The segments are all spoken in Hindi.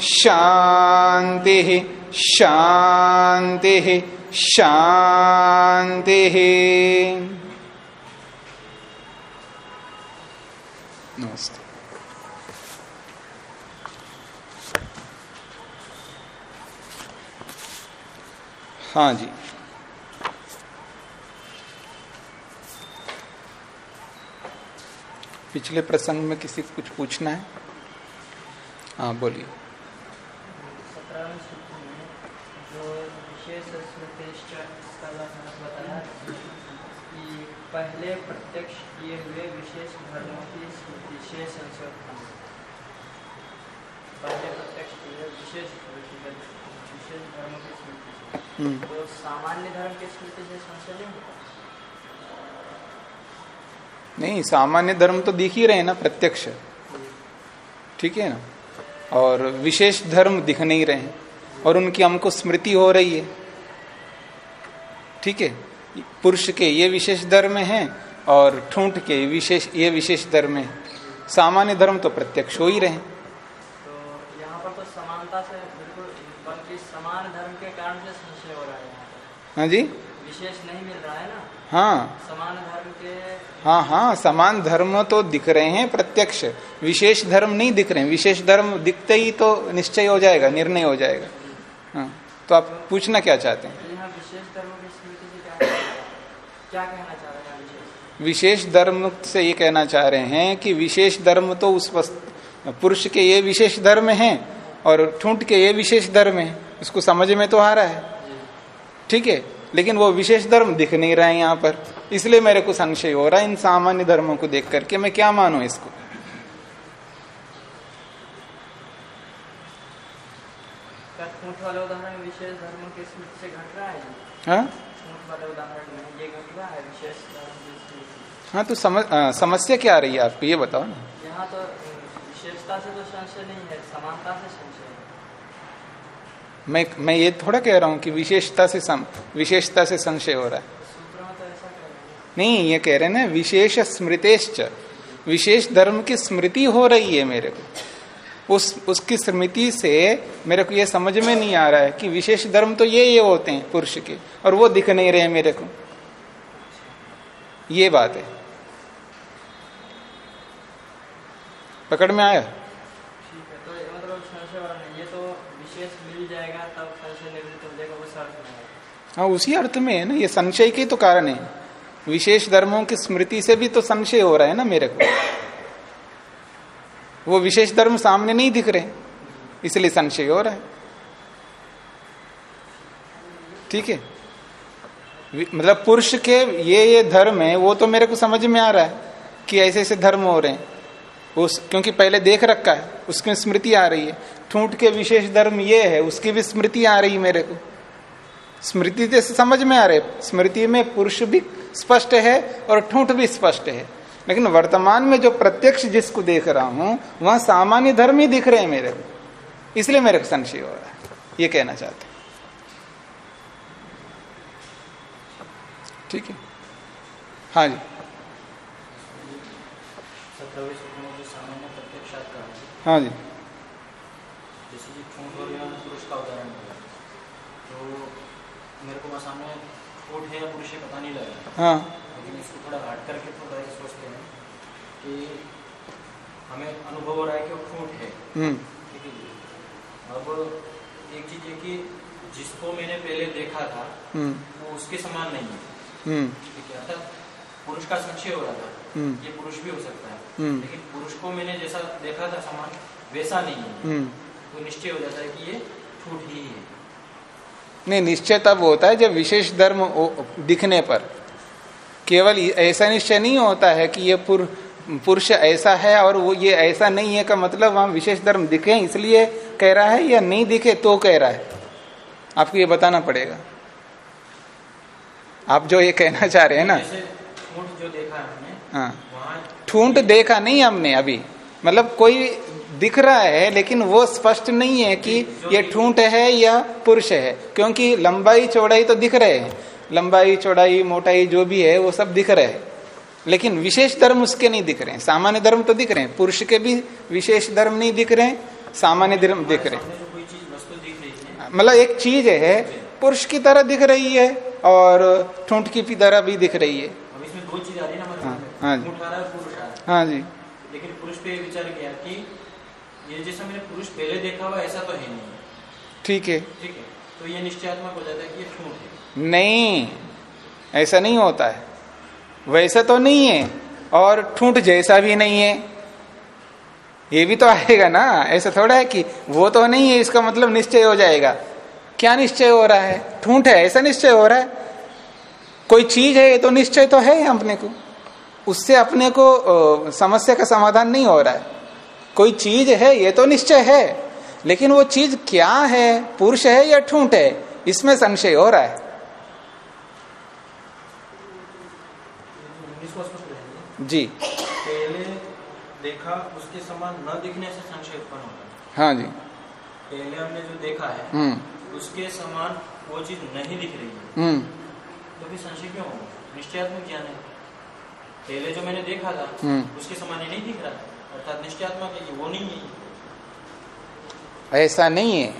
शान्तिः शांति शांति। नमस्ते। हाँ जी। पिछले प्रसंग में किसी को कुछ पूछना है? हाँ बोलिए। जो विशेष बताया कि पहले प्रत्यक्ष किए हुए विशेष धर्मों की विशेष पहले प्रत्यक्ष किए विशेष विशेष धर्मों की स्मृति तो सामान्य धर्म की स्मृति से संशय नहीं होता? नहीं सामान्य धर्म तो दिख ही रहे ना प्रत्यक्ष। ठीक है ना? और विशेष धर्म दिख नहीं रहे हैं और उनकी हमको स्मृति हो रही है। ठीक है? पुरुष के ये विशेष धर्म है और ठूंठ के विशेष ये विशेष धर्म है। सामान्य धर्म तो प्रत्यक्ष हो ही रहे तो यहाँ पर तो समानता से बिल्कुल बल्कि समान धर्म के कारण से संशय हो रहा है हाँ जी? विशेष नहीं मिल रहा है ना? हाँ। समान धर्म के हाँ हाँ समान धर्म तो दिख रहे हैं प्रत्यक्ष। विशेष धर्म नहीं दिख रहे हैं। विशेष धर्म दिखते ही तो निश्चय हो जाएगा निर्णय हो जाएगा। हाँ तो आप पूछना क्या चाहते हैं? विशेष धर्म से हैं? विशेष? धर्म से ये कहना चाह रहे हैं कि विशेष धर्म तो उस पुरुष के ये विशेष धर्म है और ठूंठ के ये विशेष धर्म है। उसको समझ में तो आ रहा है। ठीक है लेकिन वो विशेष धर्म दिख नहीं रहा है यहाँ पर। इसलिए मेरे को संशय हो रहा है इन सामान्य धर्मों को देख करके। मैं क्या मानू इसको क्या ठूठ वाले उदाहरण में विशेष धर्म की स्मृति से घट रहा है जी हाँ ठूठ वाले उदाहरण में ये घट रहा है विशेष धर्म की स्मृति हाँ तो समझ आ, समस्या क्या आ रही है आपको? ये बताओ ना। यहाँ तो विशेषता से तो संशय नहीं है समानता से संशय मैं मैं ये थोड़ा कह रहा हूँ कि विशेषता से सम, विशेषता से संशय हो रहा है। तो रहे हैं। नहीं ये कह रहे ना विशेष स्मृतेश्च विशेष धर्म की स्मृति हो रही है मेरे को। उस उसकी स्मृति से मेरे को ये समझ में नहीं आ रहा है कि विशेष धर्म तो ये ये होते हैं पुरुष के और वो दिख नहीं रहे मेरे को। ये बात है। पकड़ में आया? तो तो हाँ उसी अर्थ में है ना ये संशय के तो कारण है। विशेष धर्मों की स्मृति से भी तो संशय हो रहा है ना मेरे को। वो विशेष धर्म सामने नहीं दिख रहे, इसलिए संशय हो रहा है। ठीक है? मतलब पुरुष के ये ये धर्म है, वो तो मेरे को समझ में आ रहा है कि ऐसे ऐसे धर्म हो रहे हैं। उस, क्योंकि पहले देख रखा है, उसकी स्मृति आ रही है। ठूंठ के विशेष धर्म ये है, उसकी भी स्मृति आ रही है मेरे को। स्मृति से समझ में आ रहे स्मृति में पुरुष भी स्पष्ट है और ठूंठ भी स्पष्ट है। लेकिन वर्तमान में जो प्रत्यक्ष जिसको देख रहा हूँ वह सामान्य धर्म ही दिख रहे हैं मेरे को। इसलिए मेरे को संशय हो रहा है। ये कहना चाहते हैं। ठीक है? हाँ जी। है, जी। तो मेरे को सामने है या पुरुष है पता नहीं लगा। हाँ लेकिन इसको थोड़ा हट करके थोड़ा ये सोचते हैं कि हमें अनुभव हो रहा है कि वो ठूंठ है। हम्म। ठीक है अब एक चीज़ है कि जिसको मैंने पहले देखा था हम्म। वो उसके समान नहीं है। हम्म। ठीक है अर्थात पुरुष का संशय हो रहा था। ये पुरुष भी हो सकता है। लेकिन पुरुष को मैंने जैसा देखा था समान वैसा नहीं है। तो निश्चय हो जाता है कि ये ठूठ ही है। नहीं निश्चय तब होता है जब विशेष धर्म दिखने पर। केवल ऐसा निश्चय नहीं होता है कि ये पुर पुरुष ऐसा है और वो ये ऐसा नहीं है का मतलब वहाँ विशेष धर्म दिखे इसलिए कह रहा है या नहीं दिखे तो कह रहा है। आपको ये बताना पड़ेगा। आप जो ये कहना चाह रहे हैं ना। जो देखा हमने हाँ। ठूंठ देखा नहीं हमने अभी। मतलब कोई दिख रहा है लेकिन वो स्पष्ट नहीं है कि ये ठूंठ है या पुरुष है क्योंकि लंबाई चौड़ाई तो दिख रहे हैं। लंबाई चौड़ाई मोटाई जो भी है वो सब दिख रहे हैं। लेकिन विशेष धर्म उसके नहीं दिख रहे हैं। सामान्य धर्म तो दिख रहे हैं। पुरुष के भी विशेष धर्म नहीं दिख रहे हैं सामान्य धर्म दिख रहे हैं। मतलब एक चीज़ है पुरुष की तरह दिख रही है और ठूंठ की तरह भी दिख रही है। अब इसमें दो चीज़ आ रही है हाँ, जी। हाँ जी। लेकिन पुरुष पे विचार किया कि ये जैसा मैंने पुरुष पहले देखा हुआ ऐसा तो है नहीं। ठीक है। ठीक है? तो ये निश्चयात्मक हो जाता है कि ये ठूंठ है। नहीं ऐसा नहीं होता है। वैसा तो नहीं है। और ठूंठ जैसा भी नहीं है। ये भी तो आएगा ना। ऐसा थोड़ा है कि वो तो नहीं है, इसका मतलब निश्चय हो जाएगा। क्या निश्चय हो रहा है? ठूंठ है, ऐसा निश्चय हो रहा है? कोई चीज़ है, ये तो निश्चय तो है अपने को। उससे अपने को समस्या का समाधान नहीं हो रहा है। कोई चीज़ है, ये तो निश्चय है। लेकिन वो चीज़ क्या है, पुरुष है या ठूंठ है, इसमें संशय हो रहा है उन्नीसवा स्पष्ट रहेंगे जी। पहले देखा उसके समान न दिखने से संशय उत्पन्न होता है। हाँ जी। पहले हमने जो देखा है हम्म। उसके समान वो चीज़ नहीं दिख रही है। हम्म। तो फिर संशय क्यों होगा? निश्चयात्मक ज्ञान है। पहले जो मैंने देखा था हम्म। उसके समान ये नहीं दिख रहा अर्थात निश्चयात्मक है वो नहीं है। ऐसा नहीं है।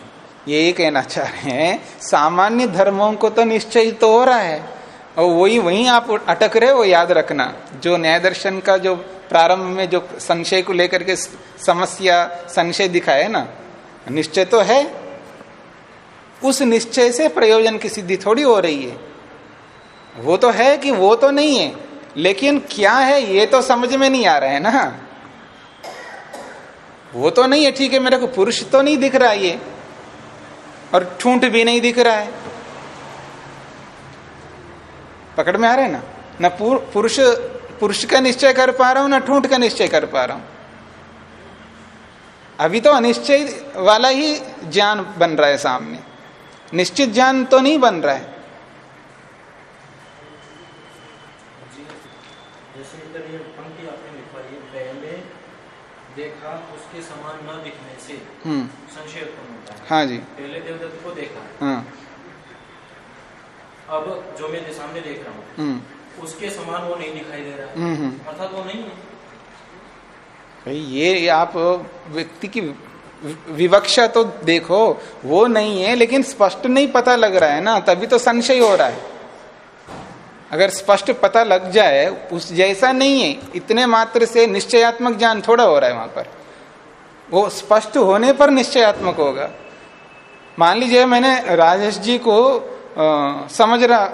ये ये कहना चाह रहे हैं सामान्य धर्मों को तो निश्चय तो हो रहा है। और वही वही आप अटक रहे हो याद रखना। जो न्याय दर्शन का जो प्रारंभ में जो संशय को लेकर के समस्या, संशय दिखाया ना, निश्चय तो है। उस निश्चय से प्रयोजन की सिद्धि थोड़ी हो रही है। वो तो है कि वो तो नहीं है, लेकिन क्या है, ये तो समझ में नहीं आ रहा है ना। वो तो नहीं है, ठीक है, मेरे को पुरुष तो नहीं दिख रहा ये, और ठूंठ भी नहीं दिख रहा है। पकड़ में आ रहे है ना? न पुरुष पुरुष का निश्चय कर पा रहा हूँ ना ठूंठ का निश्चय कर पा रहा हूँ। अभी तो अनिश्चय वाला ही ज्ञान बन रहा है सामने। निश्चित ज्ञान तो नहीं बन रहा है। है देखा उसके समान न दिखने से हम्म। संशय उत्पन्न होता है। हाँ जी। पहले देवदत्त को देखा। हाँ। अब जो मैं सामने देख रहा हूँ हम्म। उसके समान वो नहीं दिखाई दे रहा। हम्म हम्म। अर्थात वो नहीं है। भाई ये आप व्यक्ति की विवक्षा तो देखो वो नहीं है लेकिन स्पष्ट नहीं पता लग रहा है ना तभी तो संशय हो रहा है। अगर स्पष्ट पता लग जाए उस जैसा नहीं है इतने मात्र से निश्चयात्मक ज्ञान थोड़ा हो रहा है वहाँ पर। वो स्पष्ट होने पर निश्चयात्मक होगा। मान लीजिए मैंने राजेश जी को अ, समझ रहा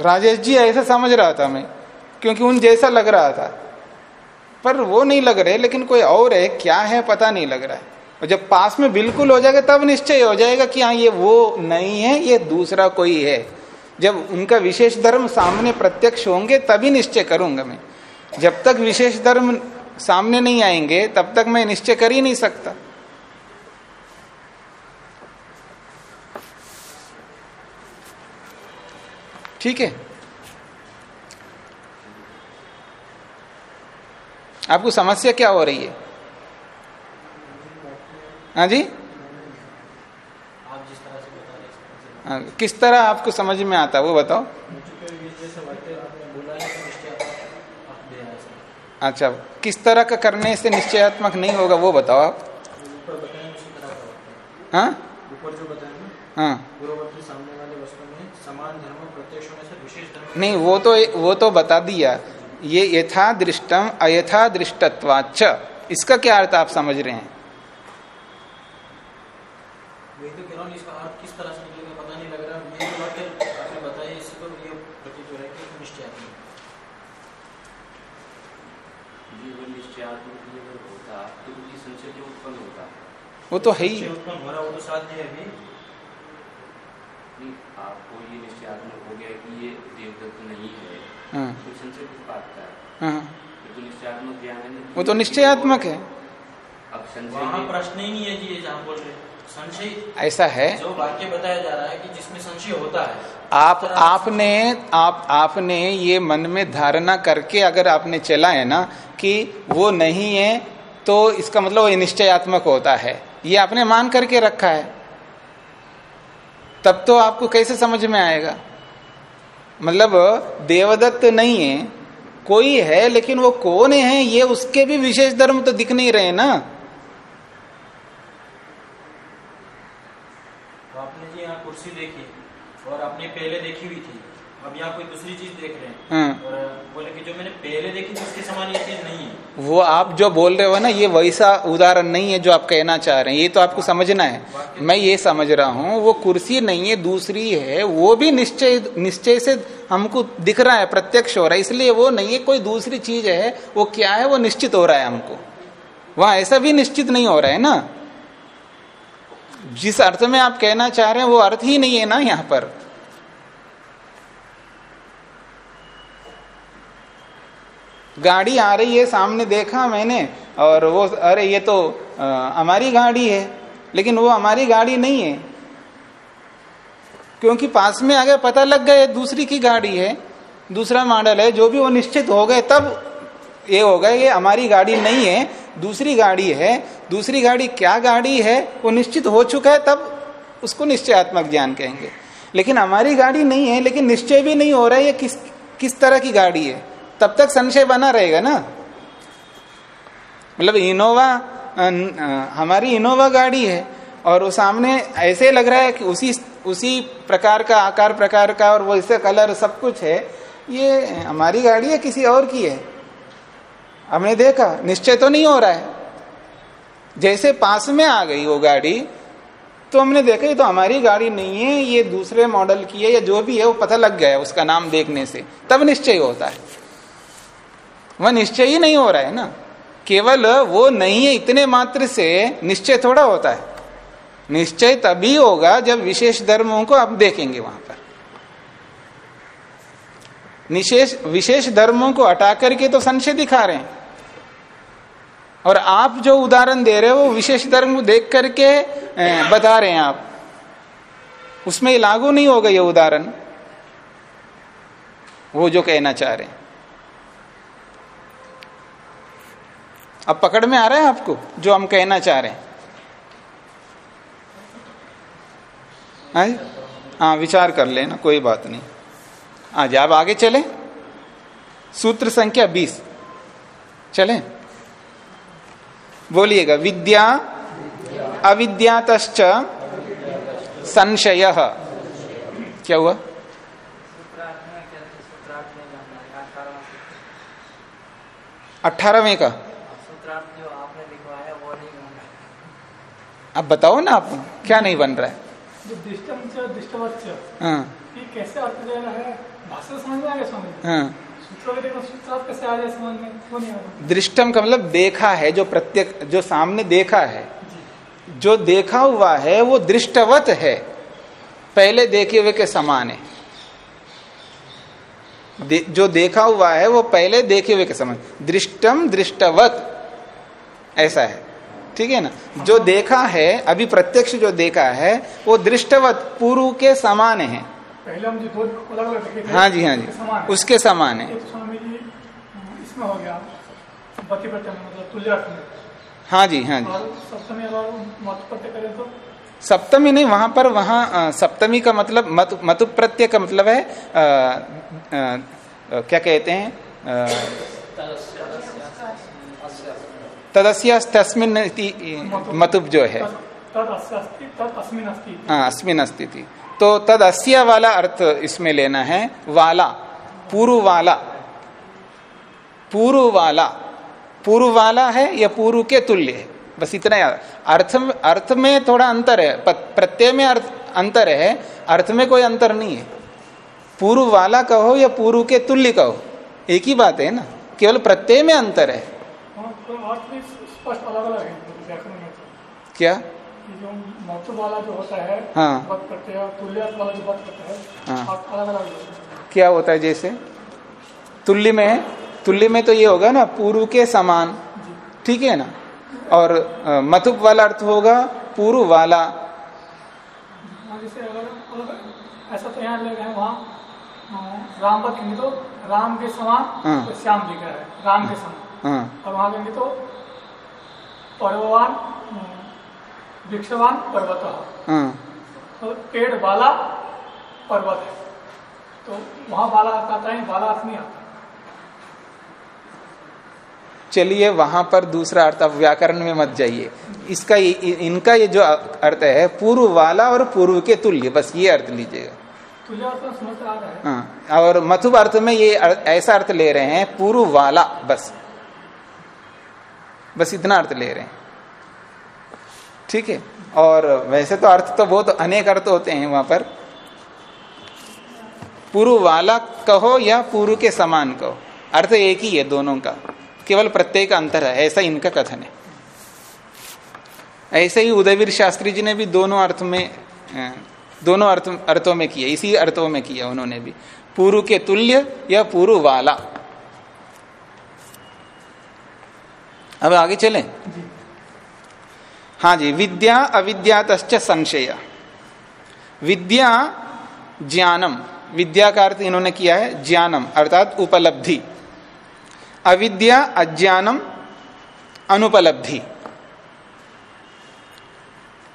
राजेश जी ऐसा समझ रहा था मैं क्योंकि उन जैसा लग रहा था। पर वो नहीं लग रहे लेकिन कोई और है क्या है पता नहीं लग रहा है। और जब पास में बिल्कुल हो जाएगा तब निश्चय हो जाएगा कि हाँ ये वो नहीं है ये दूसरा कोई है। जब उनका विशेष धर्म सामने प्रत्यक्ष होंगे तभी निश्चय करूँगा मैं। जब तक विशेष धर्म सामने नहीं आएँगे तब तक मैं निश्चय कर ही नहीं सकता। ठीक है? आपको समस्या क्या हो रही है? हाँ जी? हैं, किस तरह आपको समझ में आता वो बताओ। अच्छा किस तरह का करने से निश्चयात्मक नहीं होगा, वो बताओ आप। हाँ? हाँ। पूर्ववर्ती सामने वाले वस्तु में समान धर्म प्रत्यक्ष होने से विशेष धर्म नहीं वो तो वो तो बता दिया। ये यथा दृष्टम अयथा दृष्टत्वाच इसका क्या अर्थ आप समझ रहे हैं? वही तो कह रहा हूँ इसका अर्थ किस तरह से निकलेगा पता नहीं लग रहा। ये जो वाक्य आपने बताया इससे तो हो है तो वो तो है ही निश्चय उत्पन्न हो रहा वो तो साथ है अभी नहीं आपको ये निश्चयात्मक हो गया कि ये देवदत्त नहीं है हाँ कोई संशय को काटता है हाँ ये तो निश्चयात्मक ज्ञान है वो तो निश्चयात्मक है। वहाँ प्रश्न ही नहीं है जी ये जहाँ बोल रहे संशय ऐसा है। जो वाक्य बताया जा रहा है कि जिसमें संशय होता है। आप आपने आप आपने ये मन में धारणा करके अगर आपने चला है ना कि वो नहीं है तो इसका मतलब वो निश्चयात्मक होता है। ये आपने मान करके रखा है। तब तो आपको कैसे समझ में आएगा? मतलब देवदत्त नहीं है। कोई है, लेकिन वो कौन है, ये उसके भी विशेष धर्म तो दिख नहीं रहे ना। तो आपने जी यहाँ कुर्सी देखी, और आपने पहले देखी हुई थी। अब यहाँ कोई दूसरी चीज़ देख रहे हैं। हाँ। और बोले कि जो मैंने पहले देखी उसके समान ये चीज़ नहीं है। वो आप जो बोल रहे हो ना ये वैसा उदाहरण नहीं है जो आप कहना चाह रहे हैं। ये तो आपको समझना है। मैं ये समझ रहा हूँ वो कुर्सी नहीं है दूसरी है। वो भी निश्चय निश्चय से हमको दिख रहा है प्रत्यक्ष हो रहा है। इसलिए वो नहीं है कोई दूसरी चीज़ है। वो क्या है वो निश्चित हो रहा है हमको। वहाँ ऐसा भी निश्चित नहीं हो रहा है ना। जिस अर्थ में आप कहना चाह रहे हैं वो अर्थ ही नहीं है ना यहाँ पर। गाड़ी आ रही है सामने देखा मैंने और वो, अरे ये तो हमारी गाड़ी है, लेकिन वो हमारी गाड़ी नहीं है। क्योंकि पास में गए पता लग गया दूसरी की गाड़ी है, दूसरा मॉडल है, जो भी वो निश्चित हो गए, तब ये हो गया, ये हमारी गाड़ी नहीं है, दूसरी गाड़ी है, दूसरी गाड़ी क्या गाड़ी है, वो निश्चित हो चुका है, तब उसको निश्चयात्मक ज्ञान कहेंगे। लेकिन हमारी गाड़ी नहीं है, लेकिन निश्चय भी नहीं हो रहा है, ये किस किस तरह की गाड़ी है। तब तक संशय बना रहेगा ना? मतलब इनोवा हमारी इनोवा गाड़ी है, और वो सामने ऐसे लग रहा है कि उसी उसी प्रकार का आकार, प्रकार का, और वो इससे कलर सब कुछ है। ये हमारी गाड़ी है, किसी और की है? हमने देखा, निश्चय तो नहीं हो रहा है। जैसे पास में आ गई वो गाड़ी तो हमने देखा, ये तो हमारी गाड़ी नहीं है, ये दूसरे मॉडल की है, या जो भी है, वो पता लग गया है उसका नाम देखने से। तब निश्चय होता है। वह निश्चय ही नहीं हो रहा है ना। केवल वो नहीं है, इतने मात्र से निश्चय थोड़ा होता है। निश्चय तभी होगा जब विशेष धर्मों को आप देखेंगे वहाँ पर। निशेष, विशेष धर्मों को हटा करके तो संशय दिखा रहे हैं। और आप जो उदाहरण दे रहे हो, वो विशेष धर्म को देख करके बता रहे हैं आप। उसमें लागू नहीं होगा ये उदाहरण। वो जो कहना चाह रहे हैं। अब पकड़ में आ रहा है आपको? जो हम कहना चाह रहे हैं। हाँ विचार कर लेना, कोई बात नहीं। आज आप आगे चले। सूत्र संख्या बीस। चले? बोलिएगा, विद्या अविद्यात संशय। क्या हुआ? अठारहवें का सूत्रार्थ जो आपने लिखवाया वो नहीं जानना अब बताओ ना आप क्या नहीं बन रहा है? दिष्टम हाँ। कैसे है? हाँ। दृष्टम का मतलब देखा है जो प्रत्यक्ष जो सामने देखा है। जो देखा हुआ है वो दृष्टवत है। पहले देखे हुए के समान है। दे, जो देखा हुआ है वो पहले देखे हुए के समान। दृष्टम दृष्टवत ऐसा है। ठीक है ना? जो देखा है अभी प्रत्यक्ष जो देखा है वो दृष्टवत पूर्व के समान है। पहले हम जो अलग अलग थे हाँ जी हाँ जी। उसके समान है। तो हो मतलब हाँ जी हाँ जी। सप्तमी तो? सप्तमी नहीं वहाँ पर वहाँ सप्तमी का मतलब मत मतु प्रत्यय का मतलब है अ, अ, अ, क्या कहते हैं? तदस्य तस्मिन मतुब जो है अस्मिन अस्ति तो तद अस्य वाला अर्थ इसमें लेना है वाला पूर्व वाला पूर्व वाला पूर्व वाला है या पूर्व के तुल्य है? बस इतना याद। अर्थ अर्थ में थोड़ा अंतर है। प्रत्यय में अर्थ अंतर है। अर्थ में कोई अंतर नहीं है। पूर्व वाला कहो या पूर्व के तुल्य कहो? एक ही बात है ना? केवल प्रत्यय में अंतर हाँ, तो अर्थ भी स्पष्ट अलग अलग है व्याकरण में। क्या? जो वाला जो होता है हाँ। प्रत्यय तुल्य वाला जो वत प्रत्यय है हाँ। अलग अलग क्या होता है जैसे? तुल्य में तुल्य में तो ये होगा ना पूर्व के समान। ठीक है ना? और मतुप वाला अर्थ होगा पूर्व वाला। हाँ, जैसे अगर अगर ऐसा तो यहाँ लग है वहाँ राम पर तो राम के समान हाँ। तो श्याम लिखा है राम के समान। हाँ। और वहाँ कहेंगे तो पर्ववान वृक्षवान पर्वत हाँ। तो पेड़ वाला पर्वत है। तो वहाँ बाला आता है बाला अर्थ नहीं आता चलिए वहाँ पर दूसरा अर्थ अब व्याकरण में मत जाइए। इसका ये- इनका ये जो अर्थ है पूर्व वाला और पूर्व के तुल्य बस ये अर्थ लीजिएगा। तुल्य समझ आ रहा है। हाँ और मथुब अर्थ में ये ऐसा अर्थ ले रहे हैं पूर्व वाला बस। बस इतना अर्थ ले रहे हैं। ठीक है? और वैसे तो अर्थ तो बहुत अनेक अर्थ होते हैं वहाँ पर। पूर्व वाला कहो या पूर्व के समान कहो। अर्थ एक ही है दोनों का। केवल प्रत्यय का अंतर है, ऐसा इनका कथन है। ऐसे ही उदयवीर शास्त्री जी ने भी दोनों अर्थ में दोनों अर्थ, अर्थों में किया, इसी अर्थों में किया उन्होंने भी। पूर्व के तुल्य या पूर्व वाला। अब आगे चलें। हाँ जी विद्या अविद्यात संशय। विद्या ज्ञानम विद्या का अर्थ इन्होंने किया है ज्ञानम अर्थात उपलब्धि। अविद्या अज्ञानम अनुपलब्धि।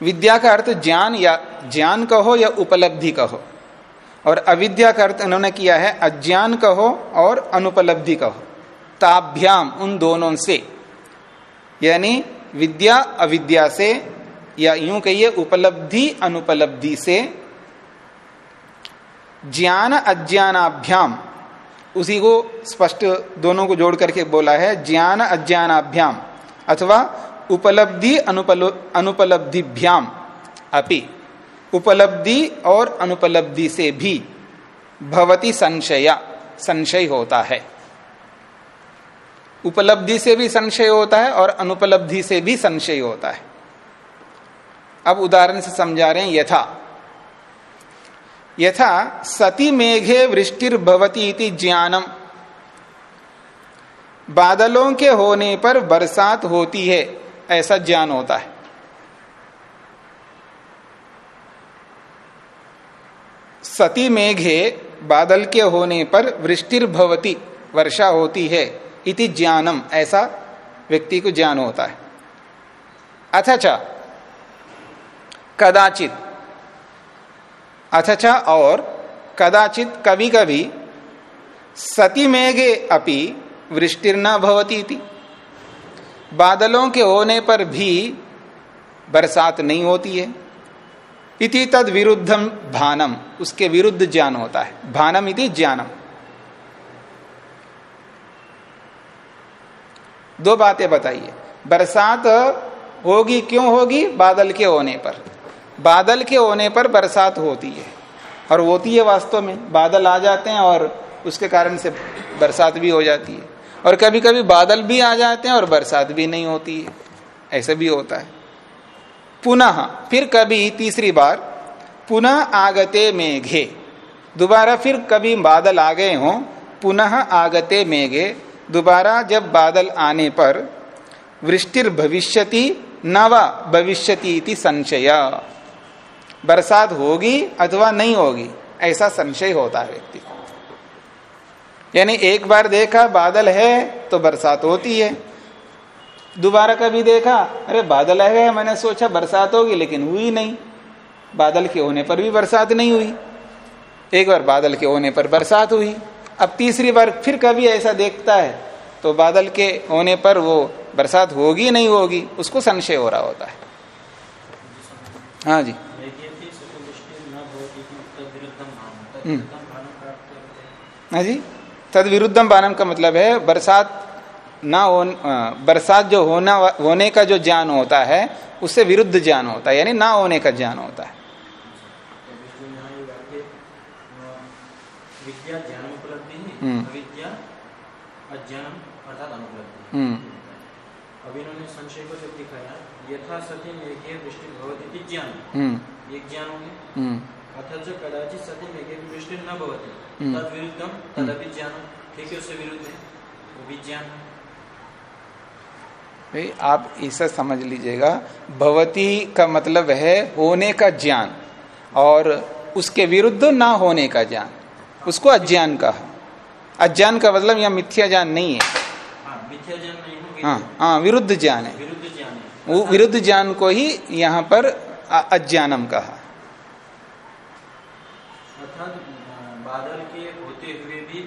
विद्या का अर्थ ज्ञान या ज्ञान कहो या उपलब्धि कहो। और अविद्या का अर्थ इन्होंने किया है अज्ञान कहो और अनुपलब्धि कहो। ताभ्याम उन दोनों से। यानी विद्या अविद्या से, या यूँ कहिए उपलब्धि अनुपलब्धि से, ज्ञान अज्ञानाभ्याम, उसी को स्पष्ट दोनों को जोड़ करके बोला है, ज्ञान अज्ञानाभ्याम, अथवा उपलब्धि अनुपल, अनुपलब्धिभ्याम, अपि, उपलब्धि और अनुपलब्धि से भी, भवती संशया, संशय होता है। उपलब्धि से भी संशय होता है और अनुपलब्धि से भी संशय होता है। अब उदाहरण से समझा रहे हैं, यथा। यथा, सती मेघे वृष्टिर्भवती इति ज्ञानम। बादलों के होने पर बरसात होती है, ऐसा ज्ञान होता है। सती मेघे बादल के होने पर वृष्टिर्भवती वर्षा होती है इति ज्ञानम। ऐसा व्यक्ति को ज्ञान होता है। अथचा कदाचित अथचा और कदाचित कभी कभी सती मेघे अपि वृष्टिर न भवती थी बादलों के होने पर भी बरसात नहीं होती है। इति तद विरुद्धम भानम। उसके विरुद्ध ज्ञान होता है। भानम इति ज्ञानम। दो बातें बताइए। बरसात होगी क्यों होगी? बादल के होने पर। बादल के होने पर बरसात होती है। और होती है वास्तव में। बादल आ जाते हैं और उसके कारण से बरसात भी हो जाती है। और कभी कभी बादल भी आ जाते हैं और बरसात भी नहीं होती है। ऐसा भी होता है। पुनः, फिर कभी तीसरी बार, पुनः आगते मेघे। दोबारा फिर कभी बादल आ गए हों, पुनः आगते मेघे। दोबारा जब बादल आने पर वृष्टिर भविष्यति, नव भविष्यति इति संशय। बरसात होगी अथवा नहीं होगी, ऐसा संशय होता है व्यक्ति को। यानी एक बार देखा बादल है तो बरसात होती है। दोबारा कभी देखा, अरे बादल है, मैंने सोचा बरसात होगी, लेकिन हुई नहीं। बादल के होने पर भी बरसात नहीं हुई। एक बार बादल के होने पर बरसात हुई। अब तीसरी बार फिर कभी ऐसा देखता है तो बादल के होने पर वो बरसात होगी नहीं होगी, उसको संशय हो रहा होता है। हाँ जी। हम्म। हाँ जी। तद विरुद्धम बानम का मतलब है, बरसात ना हो बरसात जो होना, होने का जो ज्ञान होता है, उससे विरुद्ध ज्ञान होता है, यानी ना होने का ज्ञान होता है। अविद्या अज्ञानम अर्थात अनुपलब्धि हम्म अब इन्होंने संशय को जब दिखाया यथा सती मेघे वृष्टि भवती ज्ञान हम्म ज्ञान हो गया हम्म अथ च कदाचित सती मेघे वृष्टि न भवति हम्म। तद विरुद्धम तदपि ज्ञान ठीक है उससे विरुद्ध है वो भी भाई आप ऐसा समझ लीजिएगा। भवती का मतलब है होने का ज्ञान और उसके विरुद्ध ना होने का ज्ञान। उसको अज्ञान कहा। अज्ञान का मतलब यहाँ मिथ्या ज्ञान नहीं है। हाँ मिथ्या ज्ञान नहीं है हाँ हाँ। विरुद्ध ज्ञान है। वो विरुद्ध ज्ञान को ही यहाँ पर अज्ञानम कहा। बादल के होते हुए भी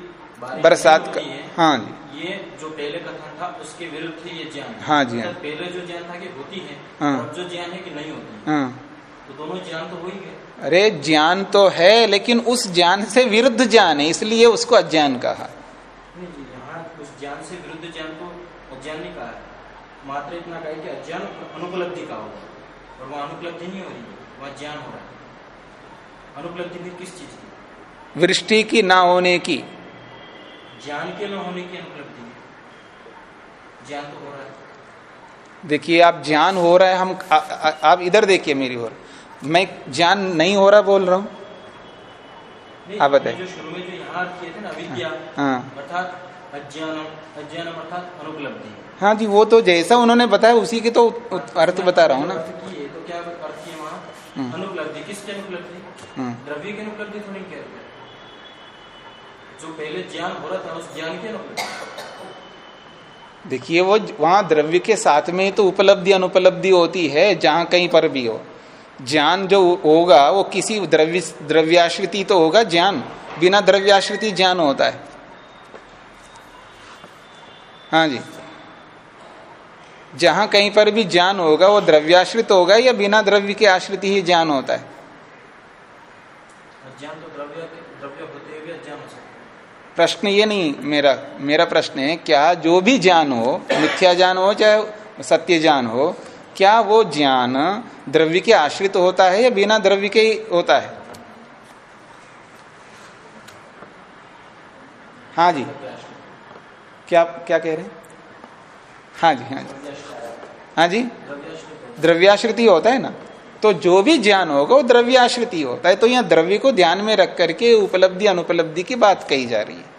बरसात का हाँ। जी। ये जो पहले कथन था उसके विरुद्ध ये ज्ञान हाँ। जी, हाँ। पहले जो ज्ञान था कि होती है हाँ। और जो ज्ञान है कि नहीं होती हाँ। तो दोनों ज्ञान तो हो ही गए। अरे ज्ञान तो है लेकिन उस ज्ञान से विरुद्ध ज्ञान है इसलिए उसको अज्ञान कहा। उस ज्ञान से विरुद्ध ज्ञान को अज्ञान नहीं कहा मात्र इतना कहा कि अज्ञान अनुपलब्धि का होगा। और वहाँ अनुपलब्धि नहीं हो रही है ज्ञान हो रहा है। अनुपलब्धि फिर किस चीज़ की? वृष्टि की ना होने की। ज्ञान के न होने की अनुपलब्धि। ज्ञान तो हो रहा है। देखिए आप ज्ञान हो रहा है हम आ, आ, आप इधर देखिए मेरी ओर। मैं ज्ञान नहीं हो रहा बोल रहा हूँ। आप बताइए। आपने जो शुरू में जो यहाँ अर्थ किए थे ना अविद्या हाँ। हाँ जी वो तो जैसा उन्होंने बताया उसी के तो उत- अर्थ बता रहा हूँ ना। तो क्या अर्थ वहाँ? हम्म। अनुपलब्धि किसकी अनुपलब्धि? हम्म। द्रव्य की अनुपलब्धि कह रहे जो पहले ज्ञान हो रहा था उस ज्ञान की अनुपलब्धि। देखिए वो वहाँ द्रव्य के साथ में तो उपलब्धि अनुपलब्धि होती है जहाँ कहीं पर भी हो। ज्ञान जो होगा वो किसी द्रव्य द्रव्याश्रिति तो होगा ज्ञान। बिना द्रव्याश्रिति ज्ञान होता है। हाँ जी। जहाँ कहीं पर भी ज्ञान होगा वो द्रव्याश्रित होगा या बिना द्रव्य के आश्रित ही ज्ञान होता है। अज्ञान तो द्रव्य द्रव्य होते हुए हो सकता है। प्रश्न ये नहीं मेरा मेरा प्रश्न है क्या जो भी ज्ञान हो मिथ्या ज्ञान हो चाहे सत्य ज्ञान हो क्या वो ज्ञान द्रव्य के आश्रित तो होता है या बिना द्रव्य के होता है? हाँ जी। क्या क्या कह रहे हैं? हाँ जी हाँ जी। हाँ जी। द्रव्याश्रित ही होता है ना? तो जो भी ज्ञान होगा वो द्रव्याश्रित ही होता है। तो यहाँ द्रव्य को ध्यान में रख करके उपलब्धि, अनुपलब्धि की बात कही जा रही है।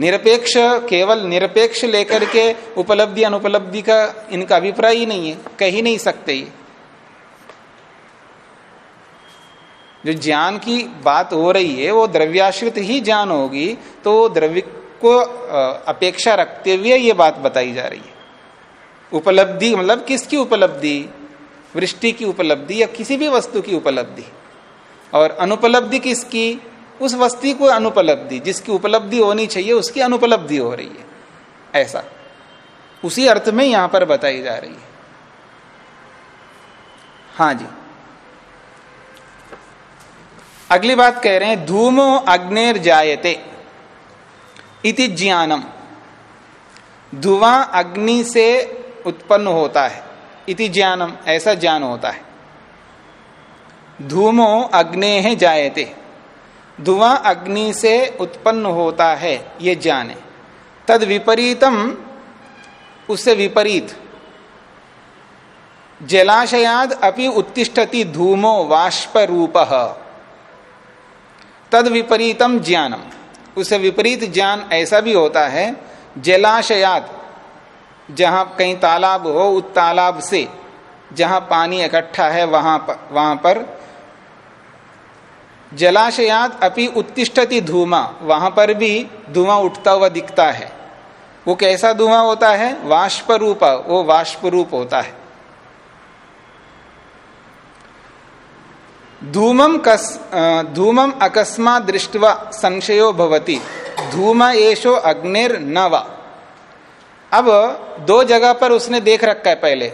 निरपेक्ष, केवल निरपेक्ष लेकर के उपलब्धि, अनुपलब्धि का इनका अभिप्राय ही नहीं है। कह ही नहीं सकते ये। जो ज्ञान की बात हो रही है, वो द्रव्याश्रित ही ज्ञान होगी तो द्रव्य को अपेक्षा रखते हुए ये बात बताई जा रही है। उपलब्धि मतलब किसकी उपलब्धि? वृष्टि की उपलब्धि या किसी भी वस्तु की उपलब्धि। और अनुपलब्धि किसकी? उस वस्तु को अनुपलब्धि, जिसकी उपलब्धि होनी चाहिए, उसकी अनुपलब्धि हो रही है। ऐसा। उसी अर्थ में यहाँ पर बताई जा रही है। हाँ जी। अगली बात कह रहे हैं, धूमो अग्नेर जायते इति ज्ञानम। धुआँ अग्नि से उत्पन्न होता है, इति ज्ञानम, ऐसा ज्ञान होता है। धूमो अग्ने जायते। धुआँ अग्नि से उत्पन्न होता है, ये ज्ञान है तद विपरीतम, उससे विपरीत। जलाशयाद अपि उत्तिष्ठति धूमो वाष्प रूप तद विपरीतम ज्ञानम। उससे विपरीत ज्ञान ऐसा भी होता है जलाशयात जहाँ कहीं तालाब हो उस तालाब से, जहाँ पानी इकट्ठा है, वहाँ पर वहाँ पर जलाशयात अपि उत्तिष्ठति धूमा, वहाँ पर भी धुआँ उठता हुआ दिखता है। वो कैसा धुआँ होता है? वाष्प रूप वो वाष्प रूप होता है। धूमम कस धूमम अकस्मात दृष्टवा संशयो भवति। धूम एशो अग्निर न अब दो जगह पर उसने देख रखा है पहले।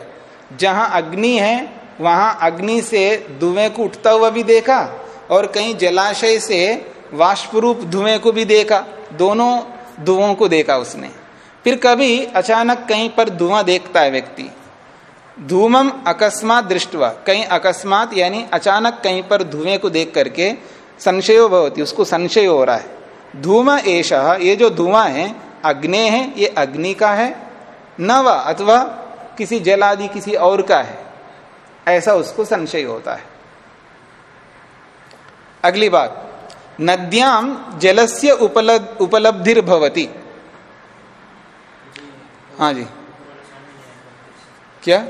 जहाँ अग्नि है, वहाँ अग्नि से धुएँ को उठता हुआ भी देखा और कहीं जलाशय से वाष्परूप धुएँ को भी देखा, दोनों धुओं को देखा उसने। फिर कभी अचानक कहीं पर धुआँ देखता है व्यक्ति। धूमम अकस्मात दृष्टवा, कहीं अकस्मात यानी अचानक कहीं पर धुएँ को देख करके संशय भवती उसको संशय हो रहा है। धूम एश ये जो धुआँ है, अग्नि है, ये अग्नि का है, न व अथवा किसी जल आदि किसी और का है, ऐसा उसको संशय होता है। अगली बात नद्याम जलस्य उपलब्ध उपलब्धिर भवती हाँ जी। क्या?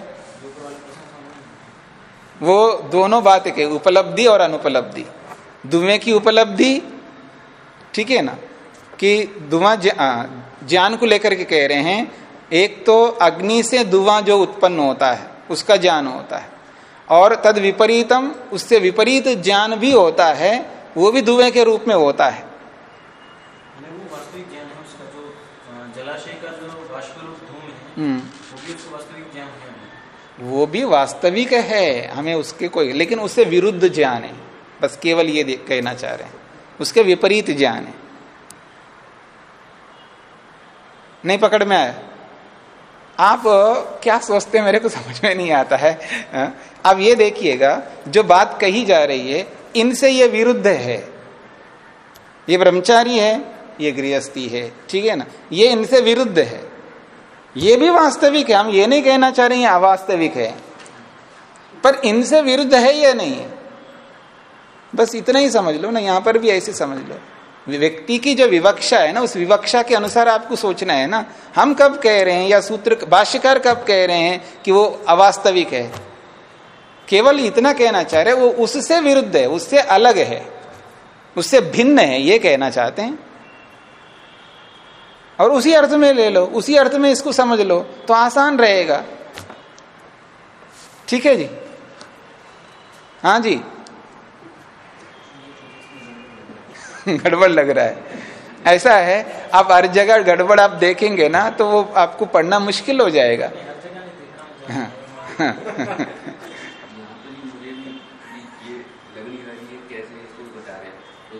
वो दोनों बात के उपलब्धि और अनुपलब्धि। धुएँ की उपलब्धि, ठीक है ना? कि धुआँ ज्ञान को लेकर के कह रहे हैं, एक तो अग्नि से धुआँ जो उत्पन्न होता है, उसका ज्ञान होता है। और तद विपरीतम उससे विपरीत ज्ञान भी होता है वो भी धुएँ के रूप में होता है। वो हम्म। है। वो भी वास्तविक है हमें उसके कोई लेकिन उससे विरुद्ध ज्ञान है। बस केवल ये कहना चाह रहे हैं। उसके विपरीत ज्ञान है। नहीं पकड़ में आया। आप क्या सोचते मेरे को समझ में नहीं आता है अब ये देखिएगा, जो बात कही जा रही है, इनसे ये विरुद्ध है। ये ब्रह्मचारी है, ये गृहस्थी है, ठीक है ना? ये इनसे विरुद्ध है। ये भी वास्तविक है, हम ये नहीं कहना चाह रहे हैं अवास्तविक है। पर इनसे विरुद्ध है या नहीं बस इतना ही समझ लो ना, यहाँ पर भी ऐसे समझ लो। व्यक्ति की जो विवक्षा है ना, उस विवक्षा के अनुसार आपको सोचना है ना, हम कब कह रहे हैं या सूत्र, भाष्यकार कब कह रहे हैं कि वो अवास्तविक है? केवल इतना कहना चाह रहे वो उससे विरुद्ध है, उससे अलग है, उससे भिन्न है, ये कहना चाहते हैं। और उसी अर्थ में ले लो, उसी अर्थ में इसको समझ लो तो आसान रहेगा। ठीक है जी? हाँ जी? गड़बड़ लग रहा है। ऐसा है आप हर जगह गड़बड़ आप देखेंगे ना तो वो आपको पढ़ना मुश्किल हो जाएगा। हाँ, हाँ, तो ये हैं। तो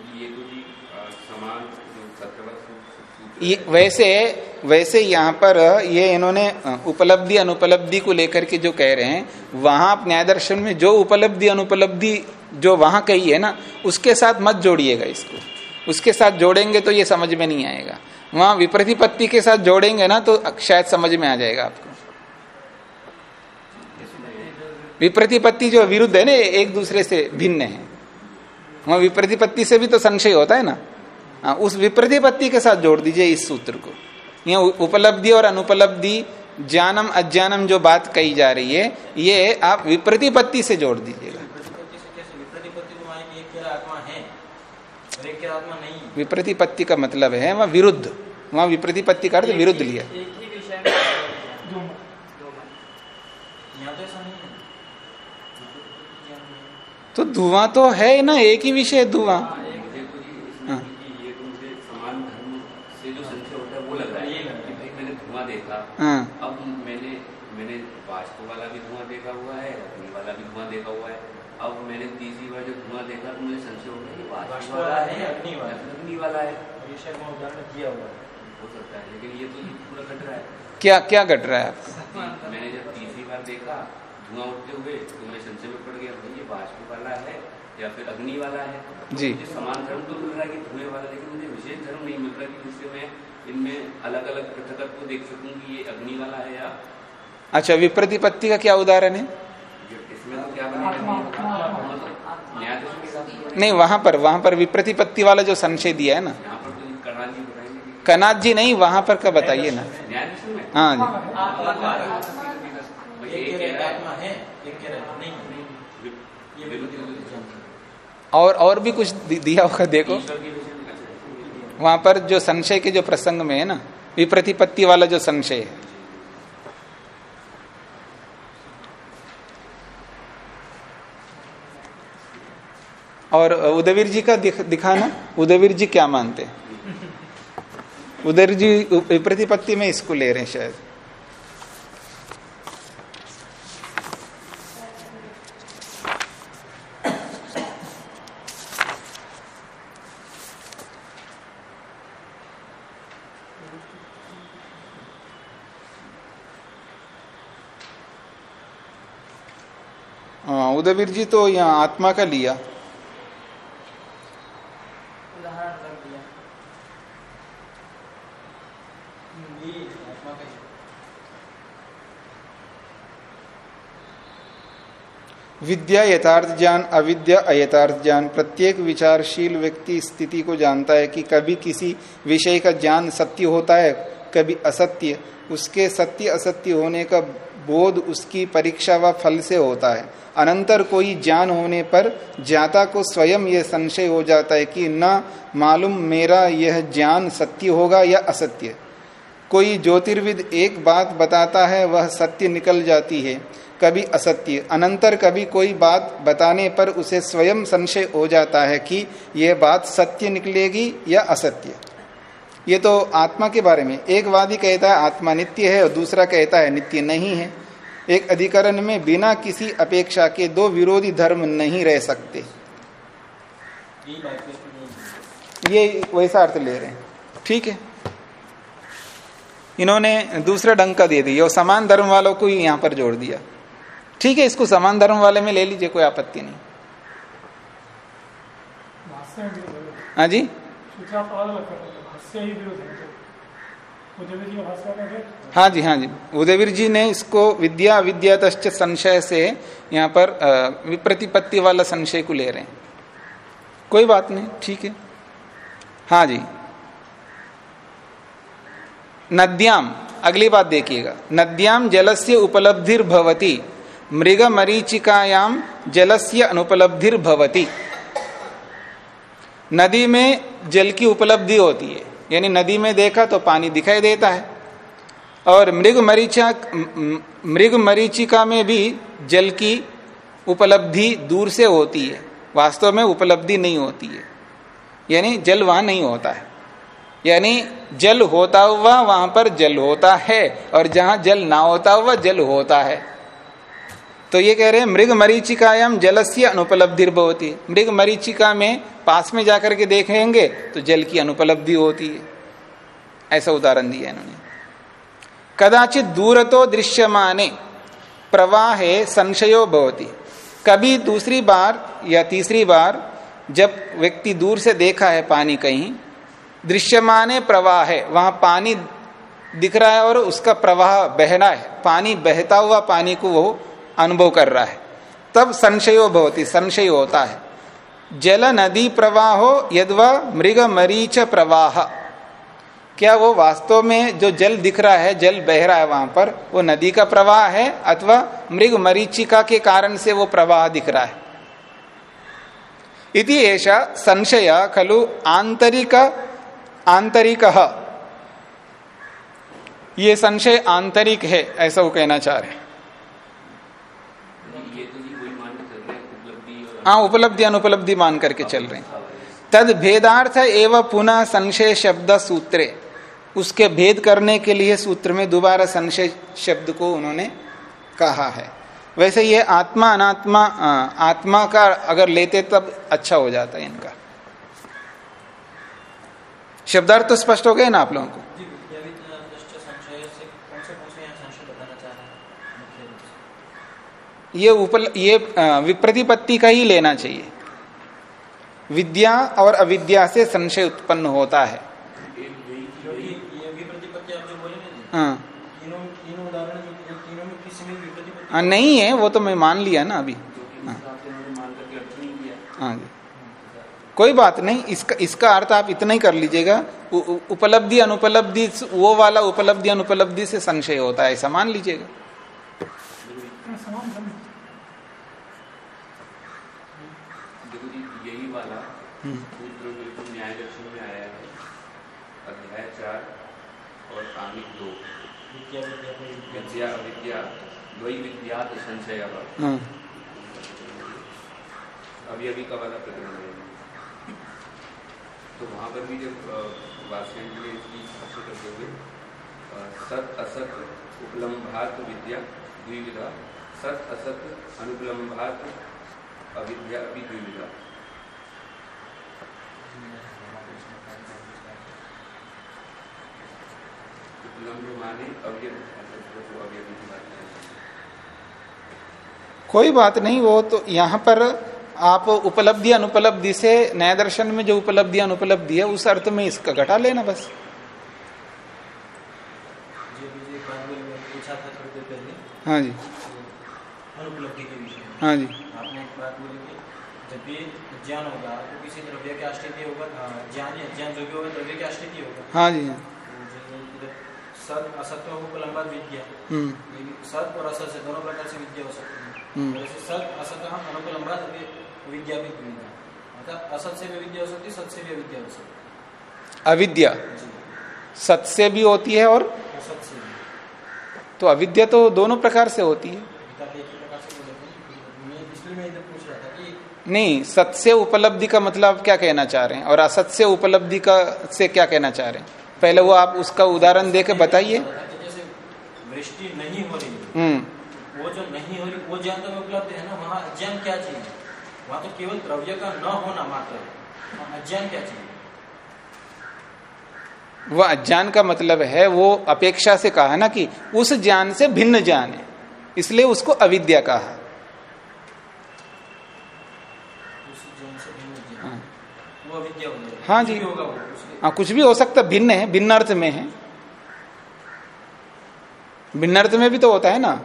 है। वैसे वैसे यहाँ पर ये इन्होंने उपलब्धि अनुपलब्धि को लेकर के जो कह रहे हैं वहाँ आप न्याय दर्शन में जो उपलब्धि अनुपलब्धि जो वहाँ कही है ना उसके साथ मत जोड़िएगा इसको। उसके साथ जोड़ेंगे तो ये समझ में नहीं आएगा। वहाँ विप्रतिपत्ति के साथ जोड़ेंगे ना तो शायद समझ में आ जाएगा आपको। विप्रतिपत्ति जो विरुद्ध है ना एक दूसरे से भिन्न है। वहाँ विप्रतिपत्ति से भी तो संशय होता है ना। हाँ, उस विप्रतिपत्ति के साथ जोड़ दीजिए इस सूत्र को। यह उपलब्धि और अनुपलब्धि ज्ञानम अज्ञानम जो बात कही जा रही है ये आप विप्रतिपत्ति से जोड़ दीजिएगा विप्रतिपत्ति से कैसे विप्रतिपत्ति तो मानेंगे एक केरा आत्मा है और एक केरा आत्मा नहीं है विप्रतिपत्ति का मतलब है वह विरुद्ध। वहाँ विप्रतिपत्ति का अर्थ विरुद्ध लिया। एक ही तो है यहाँ तो है। तो धुआँ तो है ना एक ही विषय है धुआँ हाँ। ये तो मुझे समान धर्म से जो संशय होता है वो लग रहा है। कि भाई मैंने धुआँ देखा हाँ। अब मैंने मैंने वाष्प वाला भी धुआँ देखा हुआ है वाला भी धुआँ देखा हुआ है अब मैंने तीसरी बार जो धुआँ देखा तो मुझे संशय वाष्प वाला है अग्नि वाला है। अग्नि वाला है। और ये शायद उदाहरण दिया हुआ है। हो सकता है लेकिन ये तो पूरा घट रहा है। क्या क्या घट रहा है? आपको मैंने जब तीसरी बार देखा धुआँ उठते हुए तो मेरे संशय में पड़ गया ये वाष्प वाला है या फिर अग्नि वाला है। तो जी। मुझे समान धर्म तो मिल रहा है कि धुएँ वाला लेकिन मुझे विशेष धर्म नहीं मिल रहा कि जिससे मैं इनमें अलग अलग पृथकत्व को देख सकूँ कि ये अग्नि वाला है या अच्छा विप्रतिपत्ति का क्या उदाहरण है? इसमें तो क्या बनेगा? नहीं, वहाँ पर वहाँ पर विप्रतिपत्ति वाला जो संशय दिया है ना। कनाथ जी नहीं, वहाँ पर का बताइए ना। हाँ जी। और और भी कुछ दिया होगा, देखो। वहाँ पर जो संशय के जो प्रसंग में है ना, विप्रतिपत्ति वाला जो संशय है। और उदयवीर जी का दिख, दिखाना उदयवीर जी क्या मानते? उदयवीर जी विप्रतिपत्ति में इसको ले रहे हैं शायद। हाँ, उदयवीर जी तो यहाँ आत्मा का लिया उदाहरण कर दिया हम्म, ये आत्मा का ही। विद्या यथार्थ ज्ञान अविद्या अयथार्थ ज्ञान प्रत्येक विचारशील व्यक्ति स्थिति को जानता है कि कभी किसी विषय का ज्ञान सत्य होता है, कभी असत्य। उसके सत्य असत्य होने का बोध उसकी परीक्षा व फल से होता है। अनंतर कोई ज्ञान होने पर ज्ञाता को स्वयं यह संशय हो जाता है कि न मालूम मेरा यह ज्ञान सत्य होगा या असत्य। कोई ज्योतिर्विद एक बात बताता है, वह सत्य निकल जाती है, कभी असत्य। अनंतर कभी कोई बात बताने पर उसे स्वयं संशय हो जाता है कि यह बात सत्य निकलेगी या असत्य। ये तो आत्मा के बारे में। एक वादी कहता है, आत्मा नित्य है, और दूसरा कहता है, नित्य नहीं है। एक अधिकरण में बिना किसी अपेक्षा के दो विरोधी धर्म नहीं रह सकते। ये वैसा अर्थ ले रहे हैं। ठीक है? इन्होंने दूसरा ढंग का दे दिया और समान धर्म वालों को ही यहाँ पर जोड़ दिया। ठीक है इसको समान धर्म वाले में ले लीजिए कोई आपत्ति नहीं। है जी? ही जी हाँ? जी उदयवीर जी ने इसको विद्या विद्या संशय से यहाँ पर विप्रतिपत्ति वाला संशय को ले रहे हैं। कोई बात नहीं ठीक है। हाँ जी। नद्याम, अगली बात देखिएगा। नद्याम जलस्य उपलब्धिर भवती मृग मरीचिकायाम जलस्य अनुपलब्धिर भवती नदी में जल की उपलब्धि होती है, यानी नदी में देखा तो पानी दिखाई देता है। और मृग मरीचा मृग मरीचिका में भी जल की उपलब्धि दूर से होती है, वास्तव में उपलब्धि नहीं होती है, यानी जल वहाँ नहीं होता है। यानी जल होता हुआ वहाँ पर जल होता है, और जहाँ जल ना होता हुआ जल होता है। तो ये कह रहे हैं, मृग मरीचिकायाम जलस्य अनुपलब्धि होती मृग मरीचिका में पास में जाकर के देखेंगे तो जल की अनुपलब्धि होती है। ऐसा उदाहरण दिया इन्होंने। कदाचित दूर तो दृश्यमाने, प्रवाहे संशयो भवती। कभी दूसरी बार या तीसरी बार, जब व्यक्ति दूर से देखा है पानी कहीं दृश्यमाने प्रवाह है, वहाँ पानी दिख रहा है और उसका प्रवाह बहना है। पानी बहता हुआ पानी को वो अनुभव कर रहा है। तब संशयो भवती, संशय होता है। जल नदी प्रवाहो, यदवा मृग मरीच प्रवाह। क्या वो वास्तव में जो जल दिख रहा है, जल बह रहा है वहाँ पर, वो नदी का प्रवाह है अथवा मृग मरीचिका के कारण से वो प्रवाह दिख रहा है? इति संशय खलु आंतरिक आंतरिक। ये संशय आंतरिक है ऐसा वो कहना चाह रहे हैं। तो हैं उपलब्धि अनुपलब्धि मान करके चल रहे हैं। तद भेदार्थ एवं पुनः संशय शब्द सूत्रे। उसके भेद करने के लिए सूत्र में दोबारा संशय शब्द को उन्होंने कहा है। वैसे ये आत्मा अनात्मा आत्मा का अगर लेते तब अच्छा हो जाता है इनका। शब्दार्थ तो स्पष्ट हो गए ना आप लोगों को? हैं ये उपल ये विप्रतिपत्ति का ही लेना चाहिए। विद्या और अविद्या से संशय उत्पन्न होता है। हाँ। हाँ, नहीं है वो तो मैं मान लिया ना अभी। किया। हाँ जी। कोई बात नहीं इसका इसका अर्थ आप इतना ही कर लीजिएगा। उपलब्धि अनुपलब्धि वो वाला उपलब्धि अनुपलब्धि से संशय होता है ऐसा मान लीजिएगा। समान धर्म देखो जी यही वाला सूत्र बिल्कुल न्याय दर्शन में आया है अध्याय चार और आमिक दो। विद्या विद्या में विद्या विद्या अविद्या द्वई विद्यात संशय हाँ। अभी अभी का वाला प्रकरण है। तो वहाँ पर भी जब वास्तव के लिए इसकी भाषा करते हुए सत असत उपलम्भात विद्या द्विविधा, सत असत अनुपलम्भात अविद्या अभी द्विविधा। बात कोई बात नहीं, वो तो यहाँ पर आप उपलब्धि अनुपलब्धि से नया दर्शन में जो उपलब्धि अनुपलब्धि है उस अर्थ में इसका घटा लेना बस। हाँ जी। हाँ जी। आपने एक बात बोली जब भी ज्ञान होगा तो किसी द्रव्य की आश्रिति होगा ज्ञान ज्ञान जो भी होगा द्रव्य की आश्रिति होगा। हाँ जी हाँ। तो सत असत्य को विद्या। हम्म। सत और असत से दोनों प्रकार से विद्या हो सकती है। हम्म। सत असत अनुपलम्बा विद्या भी विद्या अर्थात असत से भी विद्या हो सकती है सत से भी विद्या हो सकती अविद्या है। जी सत से भी होती है और असत से भी तो अविद्या तो दोनों प्रकार से होती है नहीं सत से उपलब्धि का मतलब क्या कहना चाह रहे हैं? और असत से उपलब्धि का से क्या कहना चाह रहे हैं? पहले वो आप उसका उदाहरण दे के बताइए वृष्टि नहीं हो रही है हम्म। वो जो नहीं हो रही वो ज्ञान तो उपलब्ध है ना वहाँ अज्ञान क्या चीज़ है? वहाँ तो केवल द्रव्य का न होना मात्र है अज्ञान क्या चीज़ है वह अज्ञान का मतलब है वो अपेक्षा से कहा ना कि उस ज्ञान से भिन्न ज्ञान है इसलिए उसको अविद्या कहा। हाँ। हो जी। हाँ कुछ भी हो सकता है, भिन्न है भिन्न अर्थ में है। भिन्न अर्थ में भी तो होता है ना।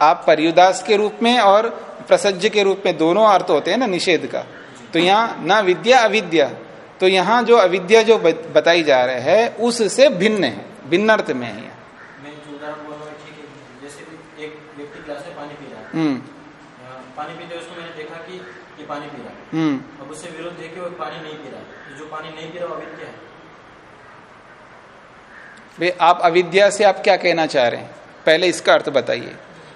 आप परियुदास के रूप में और प्रसज्ज के रूप में दोनों अर्थ होते हैं ना निषेध का। तो यहाँ ना विद्या अविद्या। तो यहाँ जो अविद्या जो बताई जा रहे है उससे भिन्न है भिन्न अर्थ में है यहाँ। मैं जो उदाहरण बोल रहा ठीक जैसे कि एक व्यक्ति गिलास में पानी पी रहा हम्म। पानी पीते उसको मैंने देखा कि ये पानी पी रहा है। अब उससे विरोध देखे वो पानी नहीं पी रहा तो जो पानी नहीं पी रहा वो अविद्या है। वे आप अविद्या से आप क्या कहना चाह रहे हैं? पहले इसका अर्थ बताइए।